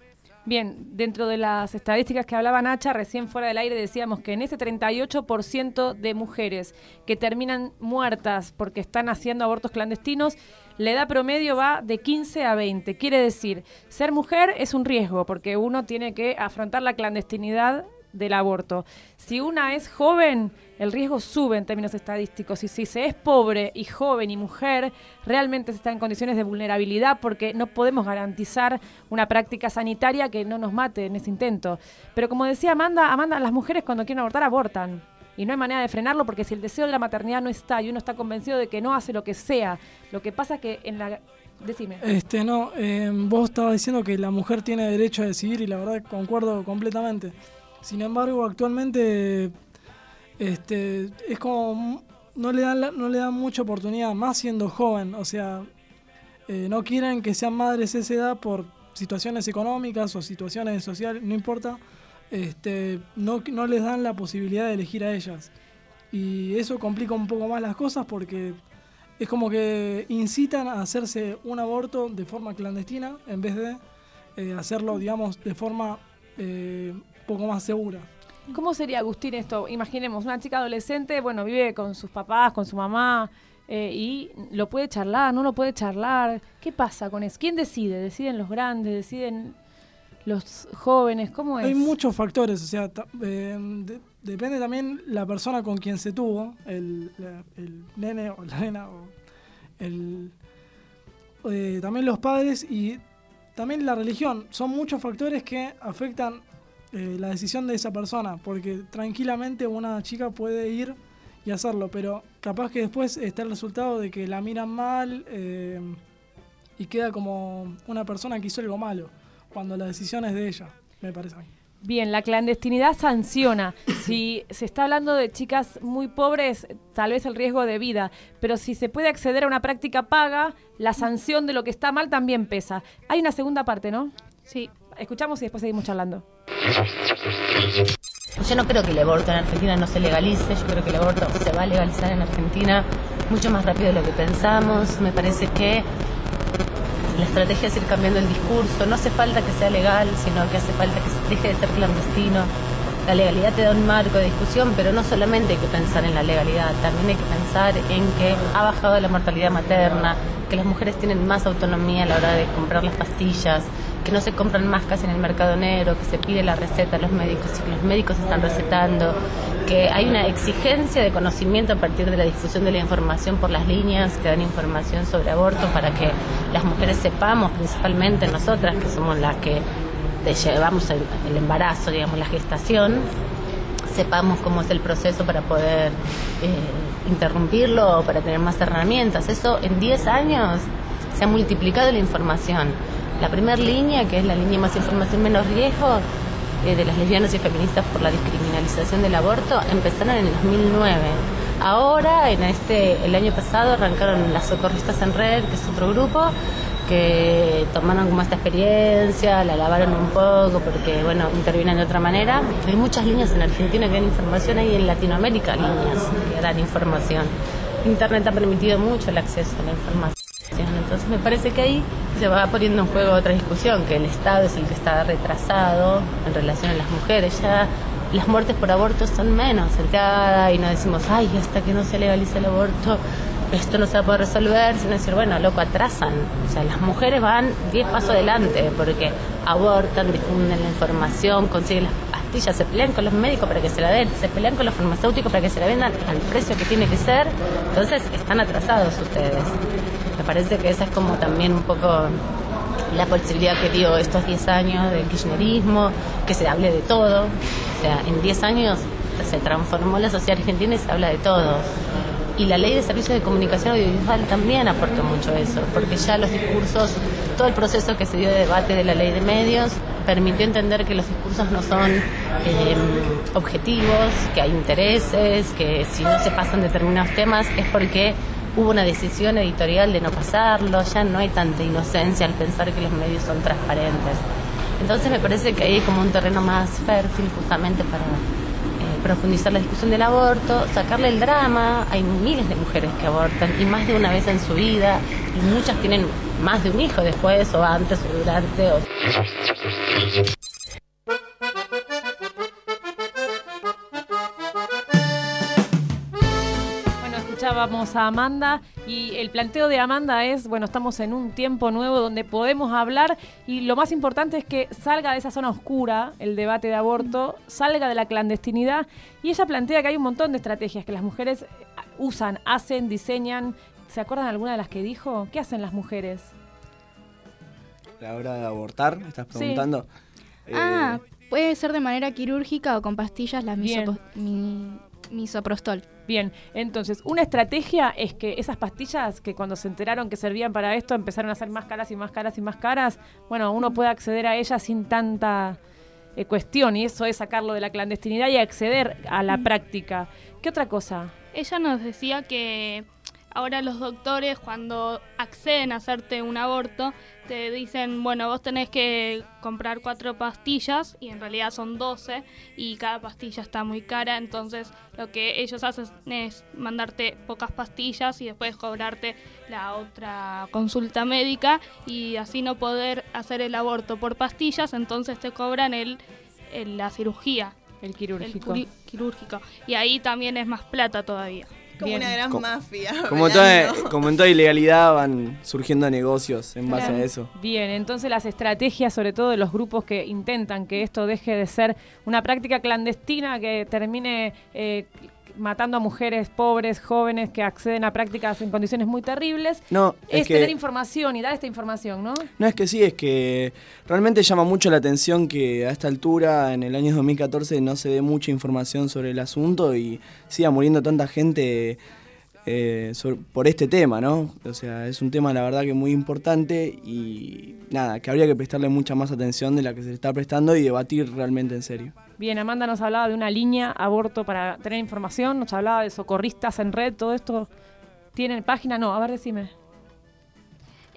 Speaker 2: Bien, dentro de las estadísticas que hablaba Nacha, recién fuera del aire decíamos que en ese 38% de mujeres que terminan muertas porque están haciendo abortos clandestinos, la edad promedio va de 15 a 20. Quiere decir, ser mujer es un riesgo porque uno tiene que afrontar la clandestinidad del aborto. Si una es joven, el riesgo sube en términos estadísticos. Y si se es pobre y joven y mujer, realmente se está en condiciones de vulnerabilidad porque no podemos garantizar una práctica sanitaria que no nos mate en ese intento. Pero como decía Amanda, Amanda, las mujeres cuando quieren abortar, abortan. Y no hay manera de frenarlo porque si el deseo de la maternidad no está y uno está convencido de que no hace lo que sea, lo que pasa que en la... Decime.
Speaker 26: Este, no, eh, vos estabas diciendo que la mujer tiene derecho a decidir y la verdad concuerdo completamente. Sin embargo, actualmente este, es como no le dan no le dan mucha oportunidad, más siendo joven, o sea, eh, no quieren que sean madres esa edad por situaciones económicas o situaciones sociales, no importa, este, no, no les dan la posibilidad de elegir a ellas. Y eso complica un poco más las cosas porque es como que incitan a hacerse un aborto de forma clandestina en vez de eh, hacerlo, digamos, de forma eh, un poco más segura.
Speaker 2: ¿Cómo sería, Agustín, esto? Imaginemos, una chica adolescente, bueno, vive con sus papás, con su mamá, eh, y lo puede charlar, no lo puede charlar. ¿Qué pasa con eso? ¿Quién decide? ¿Deciden los grandes? ¿Deciden los jóvenes? ¿Cómo es?
Speaker 26: Hay muchos factores, o sea, eh, de- depende también la persona con quien se tuvo, el, la- el nene o la nena, o el, eh, también los padres y también la religión. Son muchos factores que afectan eh, la decisión de esa persona, porque tranquilamente una chica puede ir y hacerlo, pero capaz que después está el resultado de que la miran mal eh, y queda como una persona que hizo algo malo, cuando la decisión es de ella, me parece a mí.
Speaker 2: Bien, la clandestinidad sanciona. Si se está hablando de chicas muy pobres, tal vez el riesgo de vida, pero si se puede acceder a una práctica paga, la sanción de lo que está mal también pesa. Hay una segunda parte, ¿no?
Speaker 5: Sí.
Speaker 2: Escuchamos y después seguimos charlando.
Speaker 25: Yo no creo que el aborto en Argentina no se legalice, yo creo que el aborto se va a legalizar en Argentina mucho más rápido de lo que pensamos. Me parece que la estrategia es ir cambiando el discurso. No hace falta que sea legal, sino que hace falta que deje de ser clandestino. La legalidad te da un marco de discusión, pero no solamente hay que pensar en la legalidad, también hay que pensar en que ha bajado la mortalidad materna, que las mujeres tienen más autonomía a la hora de comprar las pastillas, que no se compran más casi en el mercado negro, que se pide la receta a los médicos y que los médicos están recetando, que hay una exigencia de conocimiento a partir de la difusión de la información por las líneas que dan información sobre aborto para que las mujeres sepamos, principalmente nosotras, que somos las que llevamos el, embarazo, digamos, la gestación, sepamos cómo es el proceso para poder eh, interrumpirlo o para tener más herramientas. Eso en 10 años se ha multiplicado la información. La primera línea, que es la línea más información menos riesgo, eh, de las lesbianas y feministas por la descriminalización del aborto, empezaron en el 2009. Ahora, en este, el año pasado, arrancaron las socorristas en red, que es otro grupo, que tomaron como esta experiencia, la lavaron un poco porque, bueno, intervienen de otra manera. Hay muchas líneas en Argentina que dan información, hay en Latinoamérica líneas que dan información. Internet ha permitido mucho el acceso a la información. Entonces me parece que ahí se va poniendo en juego otra discusión, que el Estado es el que está retrasado en relación a las mujeres. Ya las muertes por aborto son menos, y no decimos, ay, hasta que no se legalice el aborto, esto no se va a poder resolver, sino decir, bueno, loco, atrasan. O sea, las mujeres van 10 pasos adelante porque abortan, difunden la información, consiguen las pastillas, se pelean con los médicos para que se la den, se pelean con los farmacéuticos para que se la vendan al precio que tiene que ser, entonces están atrasados ustedes. Me parece que esa es como también un poco la posibilidad que dio estos 10 años del kirchnerismo, que se hable de todo. O sea, en 10 años se transformó la sociedad argentina y se habla de todo. Y la ley de servicios de comunicación audiovisual también aportó mucho eso, porque ya los discursos, todo el proceso que se dio de debate de la ley de medios permitió entender que los discursos no son eh, objetivos, que hay intereses, que si no se pasan determinados temas es porque hubo una decisión editorial de no pasarlo, ya no hay tanta inocencia al pensar que los medios son transparentes. Entonces me parece que ahí hay como un terreno más fértil justamente para profundizar la discusión del aborto, sacarle el drama, hay miles de mujeres que abortan y más de una vez en su vida y muchas tienen más de un hijo después o antes o durante. O...
Speaker 2: escuchábamos a Amanda y el planteo de Amanda es, bueno, estamos en un tiempo nuevo donde podemos hablar y lo más importante es que salga de esa zona oscura el debate de aborto, salga de la clandestinidad y ella plantea que hay un montón de estrategias que las mujeres usan, hacen, diseñan. ¿Se acuerdan alguna de las que dijo? ¿Qué hacen las mujeres?
Speaker 27: La hora de abortar, estás preguntando. Eh,
Speaker 3: Ah, puede ser de manera quirúrgica o con pastillas la
Speaker 2: Bien.
Speaker 3: misopo- mi- misoprostol.
Speaker 2: Bien, entonces, una estrategia es que esas pastillas que cuando se enteraron que servían para esto empezaron a ser más caras y más caras y más caras, bueno, uno puede acceder a ellas sin tanta eh, cuestión y eso es sacarlo de la clandestinidad y acceder a la práctica. ¿Qué otra cosa?
Speaker 5: Ella nos decía que ahora los doctores cuando acceden a hacerte un aborto te dicen, bueno, vos tenés que comprar cuatro pastillas y en realidad son 12 y cada pastilla está muy cara, entonces lo que ellos hacen es mandarte pocas pastillas y después cobrarte la otra consulta médica y así no poder hacer el aborto por pastillas, entonces te cobran el, el- la cirugía.
Speaker 2: El quirúrgico.
Speaker 5: El quirúrgico. Y ahí también es más plata todavía.
Speaker 28: Como una gran
Speaker 27: Co-
Speaker 28: mafia.
Speaker 27: Como, toda, como en toda ilegalidad van surgiendo negocios en base
Speaker 2: Claro.
Speaker 27: a eso.
Speaker 2: Bien, entonces las estrategias, sobre todo de los grupos que intentan que esto deje de ser una práctica clandestina que termine eh, matando a mujeres pobres, jóvenes que acceden a prácticas en condiciones muy terribles,
Speaker 27: No,
Speaker 2: es,
Speaker 27: es que-
Speaker 2: tener información y dar esta información, ¿no?
Speaker 27: No, es que sí, es que realmente llama mucho la atención que a esta altura, en el año 2014, no se dé mucha información sobre el asunto y siga muriendo tanta gente eh, por este tema, ¿no? O sea, es un tema, la verdad, que muy importante y nada, que habría que prestarle mucha más atención de la que se le está prestando y debatir realmente en serio.
Speaker 2: Bien, Amanda nos hablaba de una línea aborto para tener información, nos hablaba de socorristas en red, todo esto. ¿Tienen página? No, a ver, decime.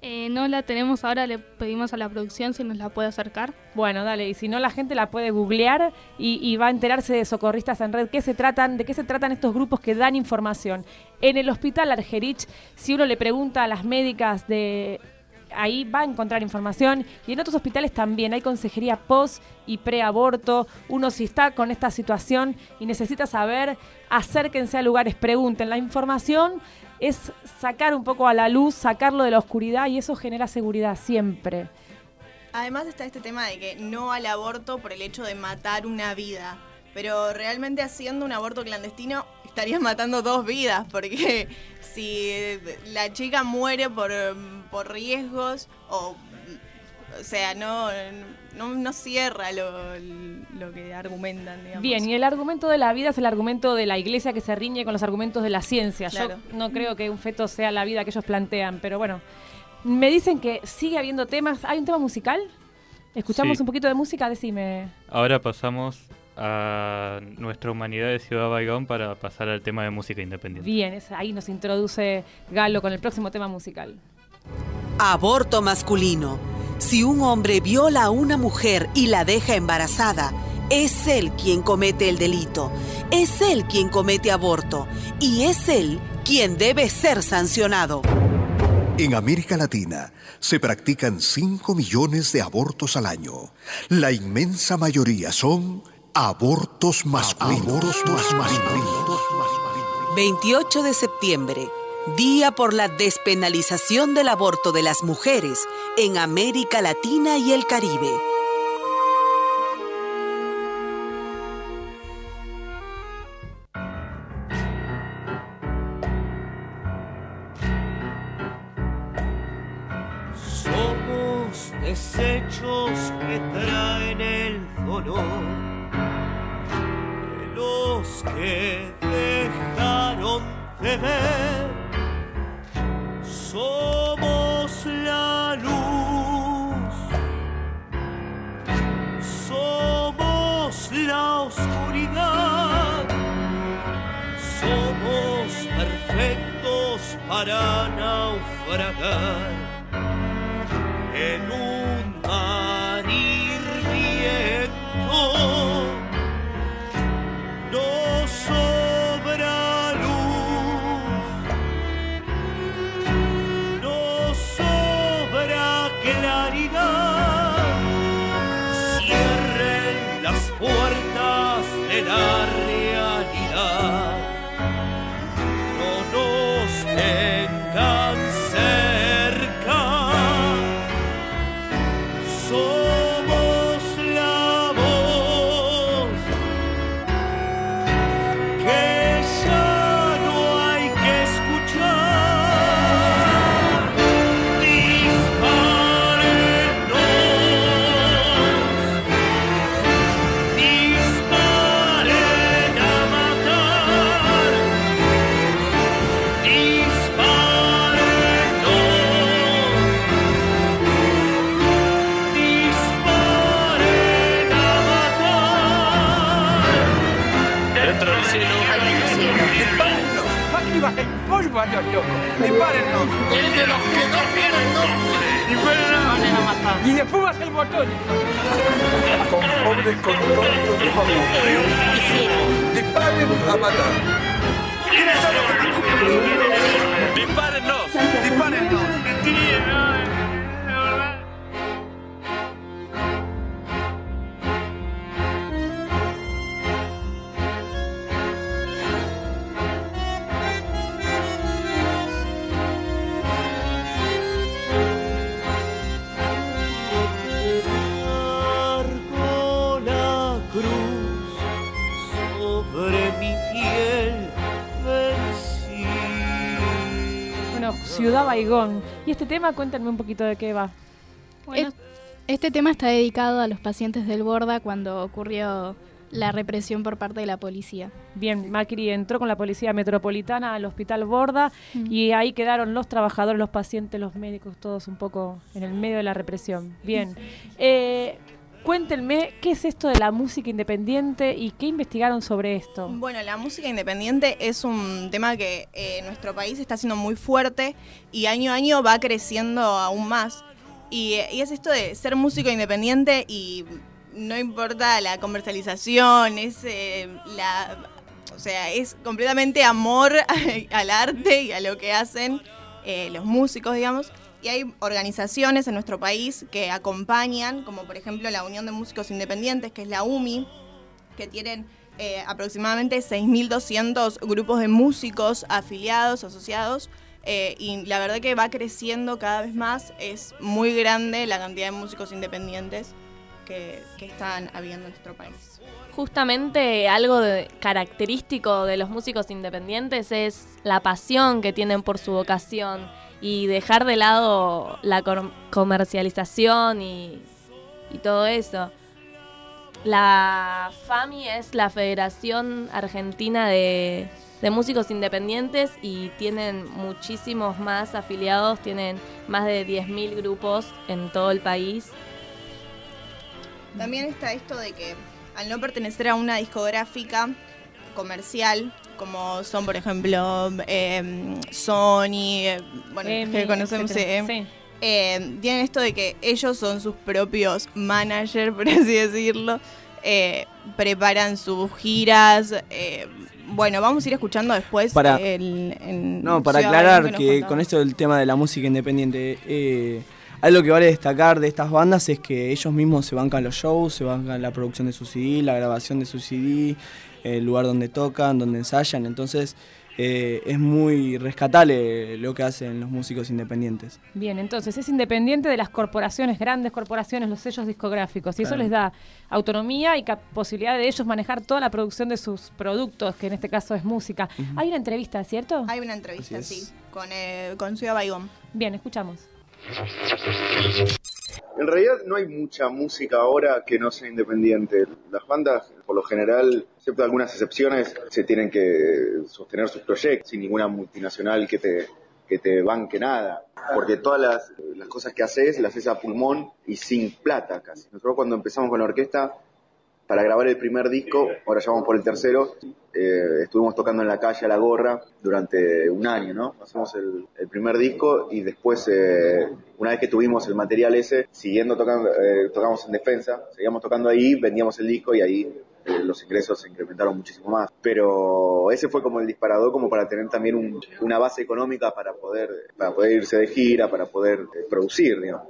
Speaker 5: Eh, no la tenemos ahora, le pedimos a la producción si nos la puede acercar.
Speaker 2: Bueno, dale, y si no la gente la puede googlear y, va a enterarse de socorristas en red, ¿qué se tratan, de qué se tratan estos grupos que dan información. En el hospital Argerich, si uno le pregunta a las médicas de ahí va a encontrar información y en otros hospitales también hay consejería post y preaborto. Uno si está con esta situación y necesita saber, acérquense a lugares, pregunten. La información es sacar un poco a la luz, sacarlo de la oscuridad y eso genera seguridad siempre.
Speaker 28: Además está este tema de que no al aborto por el hecho de matar una vida. Pero realmente haciendo un aborto clandestino estarías matando dos vidas, porque si la chica muere por, por riesgos, o, o sea, no, no, no cierra lo, lo que argumentan, digamos.
Speaker 2: Bien, y el argumento de la vida es el argumento de la iglesia que se riñe con los argumentos de la ciencia.
Speaker 28: Claro.
Speaker 2: Yo no creo que un feto sea la vida que ellos plantean, pero bueno. Me dicen que sigue habiendo temas. ¿Hay un tema musical? ¿Escuchamos
Speaker 29: Sí.
Speaker 2: un poquito de música? Decime.
Speaker 29: Ahora pasamos a nuestra humanidad de Ciudad Baigón para pasar al tema de música independiente.
Speaker 2: Bien, es- ahí nos introduce Galo con el próximo tema musical.
Speaker 30: Aborto masculino. Si un hombre viola a una mujer y la deja embarazada, es él quien comete el delito. Es él quien comete aborto. Y es él quien debe ser sancionado.
Speaker 31: En América Latina se practican 5 millones de abortos al año. La inmensa mayoría son abortos masculinos.
Speaker 30: 28 de septiembre, Día por la despenalización del aborto de las mujeres en América Latina y el Caribe.
Speaker 32: Naufragar en
Speaker 2: este tema, cuéntenme un poquito de qué va.
Speaker 3: Es- Este tema está dedicado a los pacientes del Borda cuando ocurrió la represión por parte de la policía.
Speaker 2: Bien, Macri entró con la policía metropolitana al hospital Borda y ahí quedaron los trabajadores, los pacientes, los médicos, todos un poco en el medio de la represión. Bien. Eh, cuéntenme qué es esto de la música independiente y qué investigaron sobre esto.
Speaker 28: Bueno, la música independiente es un tema que eh, nuestro país está siendo muy fuerte y año a año va creciendo aún más. Y, eh, y es esto de ser músico independiente y no importa la comercialización, es eh, la... O sea, es completamente amor al arte y a lo que hacen los músicos, digamos. Y hay organizaciones en nuestro país que acompañan, como por ejemplo la Unión de Músicos Independientes, que es la UMI, que tienen eh, aproximadamente 6.200 grupos de músicos afiliados, asociados, eh, y la verdad que va creciendo cada vez más. Es muy grande la cantidad de músicos independientes que, que están habiendo en nuestro país.
Speaker 8: Justamente algo de- característico de los músicos independientes es la pasión que tienen por su vocación y dejar de lado la comercialización y, y todo eso. La FAMI es la Federación Argentina de, de Músicos Independientes y tienen muchísimos más afiliados, tienen más de 10.000 grupos en todo el país.
Speaker 28: También está esto de que al no pertenecer a una discográfica comercial, como son por ejemplo eh, Sony, bueno,
Speaker 2: Emi,
Speaker 28: que conocemos,
Speaker 2: etcétera.
Speaker 28: eh, tienen esto de que ellos son sus propios managers, por así decirlo, eh, preparan sus giras. eh, bueno, vamos a ir escuchando después
Speaker 27: Para-
Speaker 28: el, en
Speaker 27: No, para
Speaker 28: Ciudad
Speaker 27: aclarar que
Speaker 28: contaba.
Speaker 27: con esto del tema de la música independiente, eh, algo que vale destacar de estas bandas es que ellos mismos se bancan los shows, se bancan la producción de su CD, la grabación de su CD, el lugar donde tocan, donde ensayan, entonces eh, es muy rescatable lo que hacen los músicos independientes.
Speaker 2: Bien, entonces es independiente de las corporaciones, grandes corporaciones, los sellos discográficos, y eso les da autonomía y posibilidad de ellos manejar toda la producción de sus productos, que en este caso es música. Hay una entrevista, ¿cierto?
Speaker 28: Hay una entrevista, sí, con, eh, con Ciudad Baigón.
Speaker 2: Bien, escuchamos.
Speaker 33: En realidad no hay mucha música ahora que no sea independiente. Las bandas, por lo general, excepto algunas excepciones, se tienen que sostener sus proyectos sin ninguna multinacional que te, que te banque nada. Porque todas las, las cosas que haces las haces a pulmón y sin plata casi. Nosotros cuando empezamos con la orquesta, para grabar el primer disco, ahora ya vamos por el tercero, eh, estuvimos tocando en la calle a la gorra durante un año, ¿no? Hacemos el, el primer disco y después, eh, una vez que tuvimos el material ese, siguiendo tocando, eh, tocamos en defensa, seguíamos tocando ahí, vendíamos el disco y ahí eh, los ingresos se incrementaron muchísimo más. Pero ese fue como el disparador como para tener también un- una base económica para poder, para poder irse de gira, para poder eh, producir, digamos.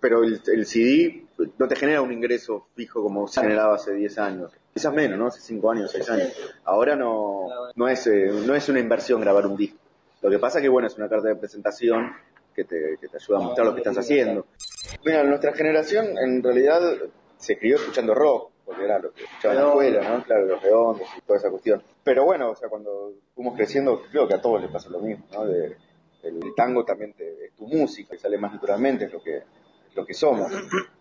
Speaker 33: Pero el, el CD no te genera un ingreso fijo como se generaba hace 10 años. Quizás menos, ¿no? Hace 5 años, 6 años. Ahora no, no, es, eh, no es una inversión grabar un disco. Lo que pasa que, bueno, es una carta de presentación que te, que te ayuda a mostrar lo que estás haciendo. Mira, nuestra generación en realidad se crió escuchando rock, porque era lo que escuchaba en la escuela, ¿no? Claro, los redondos y toda esa cuestión. Pero bueno, o sea, cuando fuimos creciendo, creo que a todos les pasa lo mismo, ¿no? De- el, el tango también te- es tu música y sale más naturalmente, es lo que, lo que somos.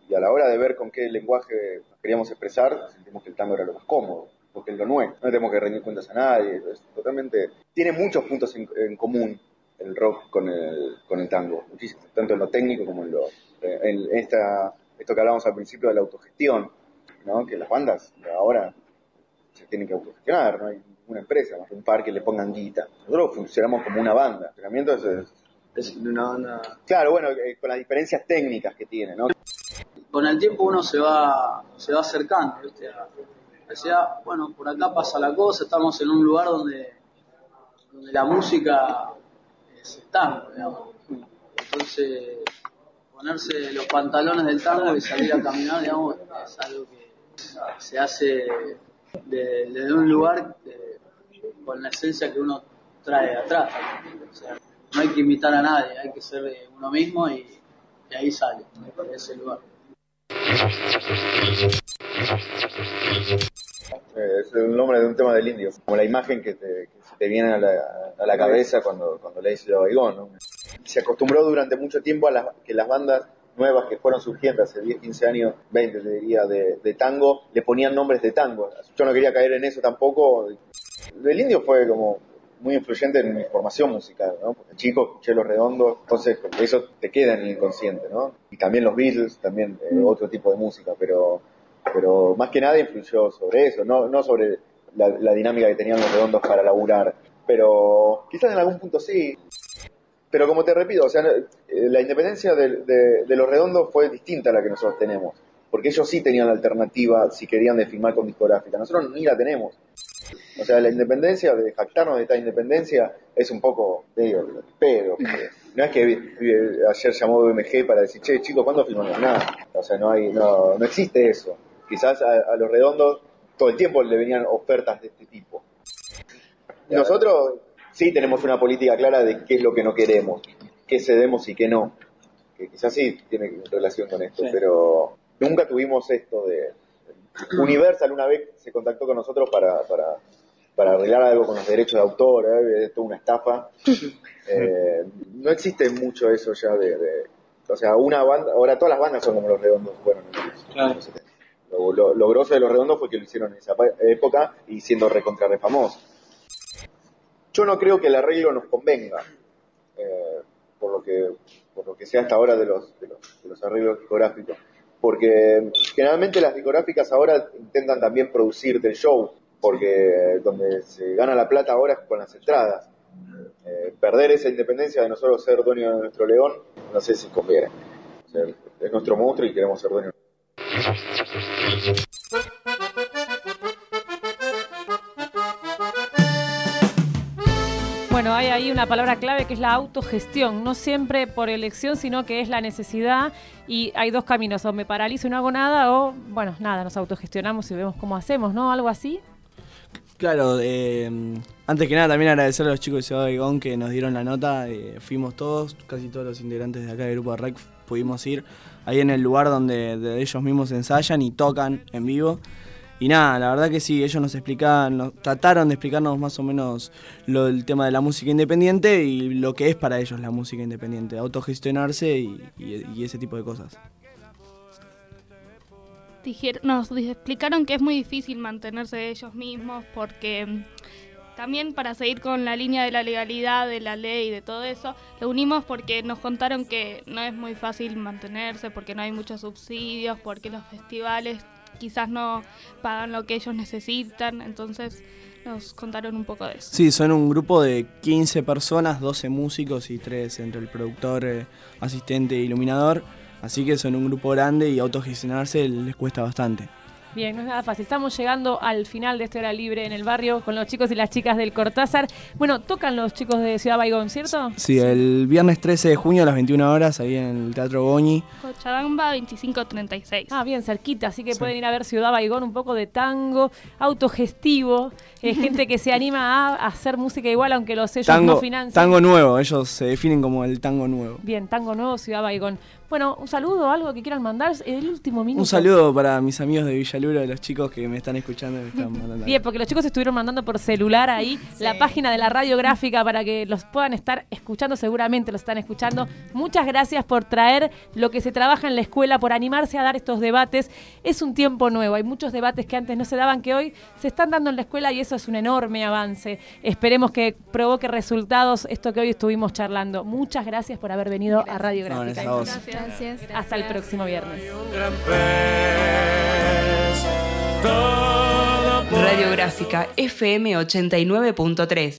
Speaker 33: Y a la hora de ver con qué lenguaje nos queríamos expresar, sentimos que el tango era lo más cómodo, porque es lo nuestro. No tenemos que rendir cuentas a nadie, es totalmente... Tiene muchos puntos en, en común el rock con el, con el tango, muchísimo, tanto en lo técnico como en lo... En esta, esto que hablábamos al principio de la autogestión, ¿no? Que las bandas ahora se tienen que autogestionar, no hay ninguna empresa, más que un par que le pongan guita. Nosotros funcionamos como una banda. El funcionamiento es, es una banda... Claro, bueno, eh, con las diferencias técnicas que tiene, ¿no?
Speaker 34: con el tiempo uno se va se va acercando ¿viste? Decía bueno por acá pasa la cosa estamos en un lugar donde donde la música es tango digamos. entonces ponerse los pantalones del tango y salir a caminar digamos es algo que se hace de- desde un lugar que- con la esencia que uno trae de atrás no hay que imitar a nadie hay que ser eh, uno mismo y, y ahí sale de ese lugar
Speaker 33: Eh, es el nombre de un tema del indio, como la imagen que te, viene a la, a la cabeza cuando, cuando lees Ciudad Baigón. ¿no? Se acostumbró durante mucho tiempo a las- que las bandas nuevas que fueron surgiendo hace 10, 15 años, 20 te diría, de, de tango, le ponían nombres de tango. Yo no quería caer en eso tampoco. El indio fue como muy influyente en mi formación musical, ¿no? Porque chico escuché Los Redondos, entonces eso te queda en el inconsciente, ¿no? Y también los Beatles, también eh, otro tipo de música, pero pero más que nada influyó sobre eso, no, no sobre la, la dinámica que tenían los redondos para laburar, pero quizás en algún punto sí. Pero como te repito, o sea, eh, la independencia de, de- de los redondos fue distinta a la que nosotros tenemos, porque ellos sí tenían la alternativa si querían de filmar con discográfica, nosotros ni la tenemos. O sea, la independencia, de jactarnos de esta independencia, es un poco medio pedo. porque No es que eh, ayer llamó BMG para decir, che, chicos, ¿cuándo filmamos? Nada. O sea, no, hay, no, no existe eso. Quizás a, a los redondos todo el tiempo le venían ofertas de este tipo. Nosotros sí tenemos una política clara de qué es lo que no queremos, qué cedemos y qué no. Que quizás sí tiene relación con esto, pero nunca tuvimos esto de... Universal una vez se contactó con nosotros para, para, para arreglar algo con los derechos de autor, ¿eh? es toda una estafa. Eh, no existe mucho eso ya de, de- O sea, una banda... Ahora todas las bandas son como los redondos. Bueno, en los 70. Lo, lo, lo grosso de los redondos fue que lo hicieron en esa época y siendo recontra re famosos. Yo no creo que el arreglo nos convenga, eh, por lo que por lo que sea hasta ahora de los, de los, de los arreglos discográficos. Porque generalmente las discográficas ahora intentan también producirte el show, porque donde se gana la plata ahora es con las entradas. Eh, perder esa independencia de nosotros ser dueños de nuestro león, no sé si conviene. Es nuestro monstruo y queremos ser dueños.
Speaker 2: Hay ahí una palabra clave que es la autogestión, no siempre por elección, sino que es la necesidad y hay dos caminos, o me paralizo y no hago nada, o bueno, nada, nos autogestionamos y vemos cómo hacemos, ¿no? Algo así.
Speaker 27: Claro, eh, antes que nada también agradecer a los chicos de Ciudad Baigón que nos dieron la nota, eh, fuimos todos, casi todos los integrantes de acá del grupo de REC pudimos ir ahí en el lugar donde de ellos mismos ensayan y tocan en vivo. Y nada, la verdad que sí, ellos nos explicaban, nos, trataron de explicarnos más o menos lo del tema de la música independiente y lo que es para ellos la música independiente, autogestionarse y, y- y ese tipo de cosas.
Speaker 5: dijer- nos explicaron que es muy difícil mantenerse ellos mismos porque mm, también para seguir con la línea de la legalidad, de la ley, de todo eso, lo unimos porque nos contaron que no es muy fácil mantenerse, porque no hay muchos subsidios, porque los festivales quizás no pagan lo que ellos necesitan, entonces nos contaron un poco de eso.
Speaker 4: Sí, son un grupo de 15 personas, 12 músicos y 3 entre el productor, eh, asistente e iluminador. Así que son un grupo grande y autogestionarse les cuesta bastante.
Speaker 2: Bien, no es nada fácil. Estamos llegando al final de esta hora libre en el barrio con los chicos y las chicas del Cortázar. Bueno, tocan los chicos de Ciudad Baigón, ¿cierto?
Speaker 4: Sí, el viernes 13 de junio a las 21 horas ahí en el Teatro Goñi.
Speaker 5: Cochabamba 2536.
Speaker 2: Ah, bien, cerquita, así que pueden ir a ver Ciudad Baigón, un poco de tango, autogestivo, eh, gente que se anima a hacer música igual aunque los sellos
Speaker 4: Tango,
Speaker 2: no financian.
Speaker 4: tango nuevo, ellos se definen como el tango nuevo.
Speaker 2: Bien, tango nuevo, Ciudad Baigón. Bueno, un saludo, algo que quieran mandar, el último minuto.
Speaker 4: Un saludo para mis amigos de Villaluro, de los chicos que me están escuchando y me están mandando.
Speaker 2: Bien, porque los chicos estuvieron mandando por celular ahí la página de la radiográfica para que los puedan estar escuchando, seguramente los están escuchando. Muchas gracias por traer lo que se trabaja en la escuela, por animarse a dar estos debates. Es un tiempo nuevo, hay muchos debates que antes no se daban, que hoy se están dando en la escuela y eso es un enorme avance. Esperemos que provoque resultados esto que hoy estuvimos charlando. Muchas gracias por haber venido a Radiográfica.
Speaker 4: No,
Speaker 3: gracias.
Speaker 2: Hasta el próximo viernes.
Speaker 34: Radiográfica FM 89.3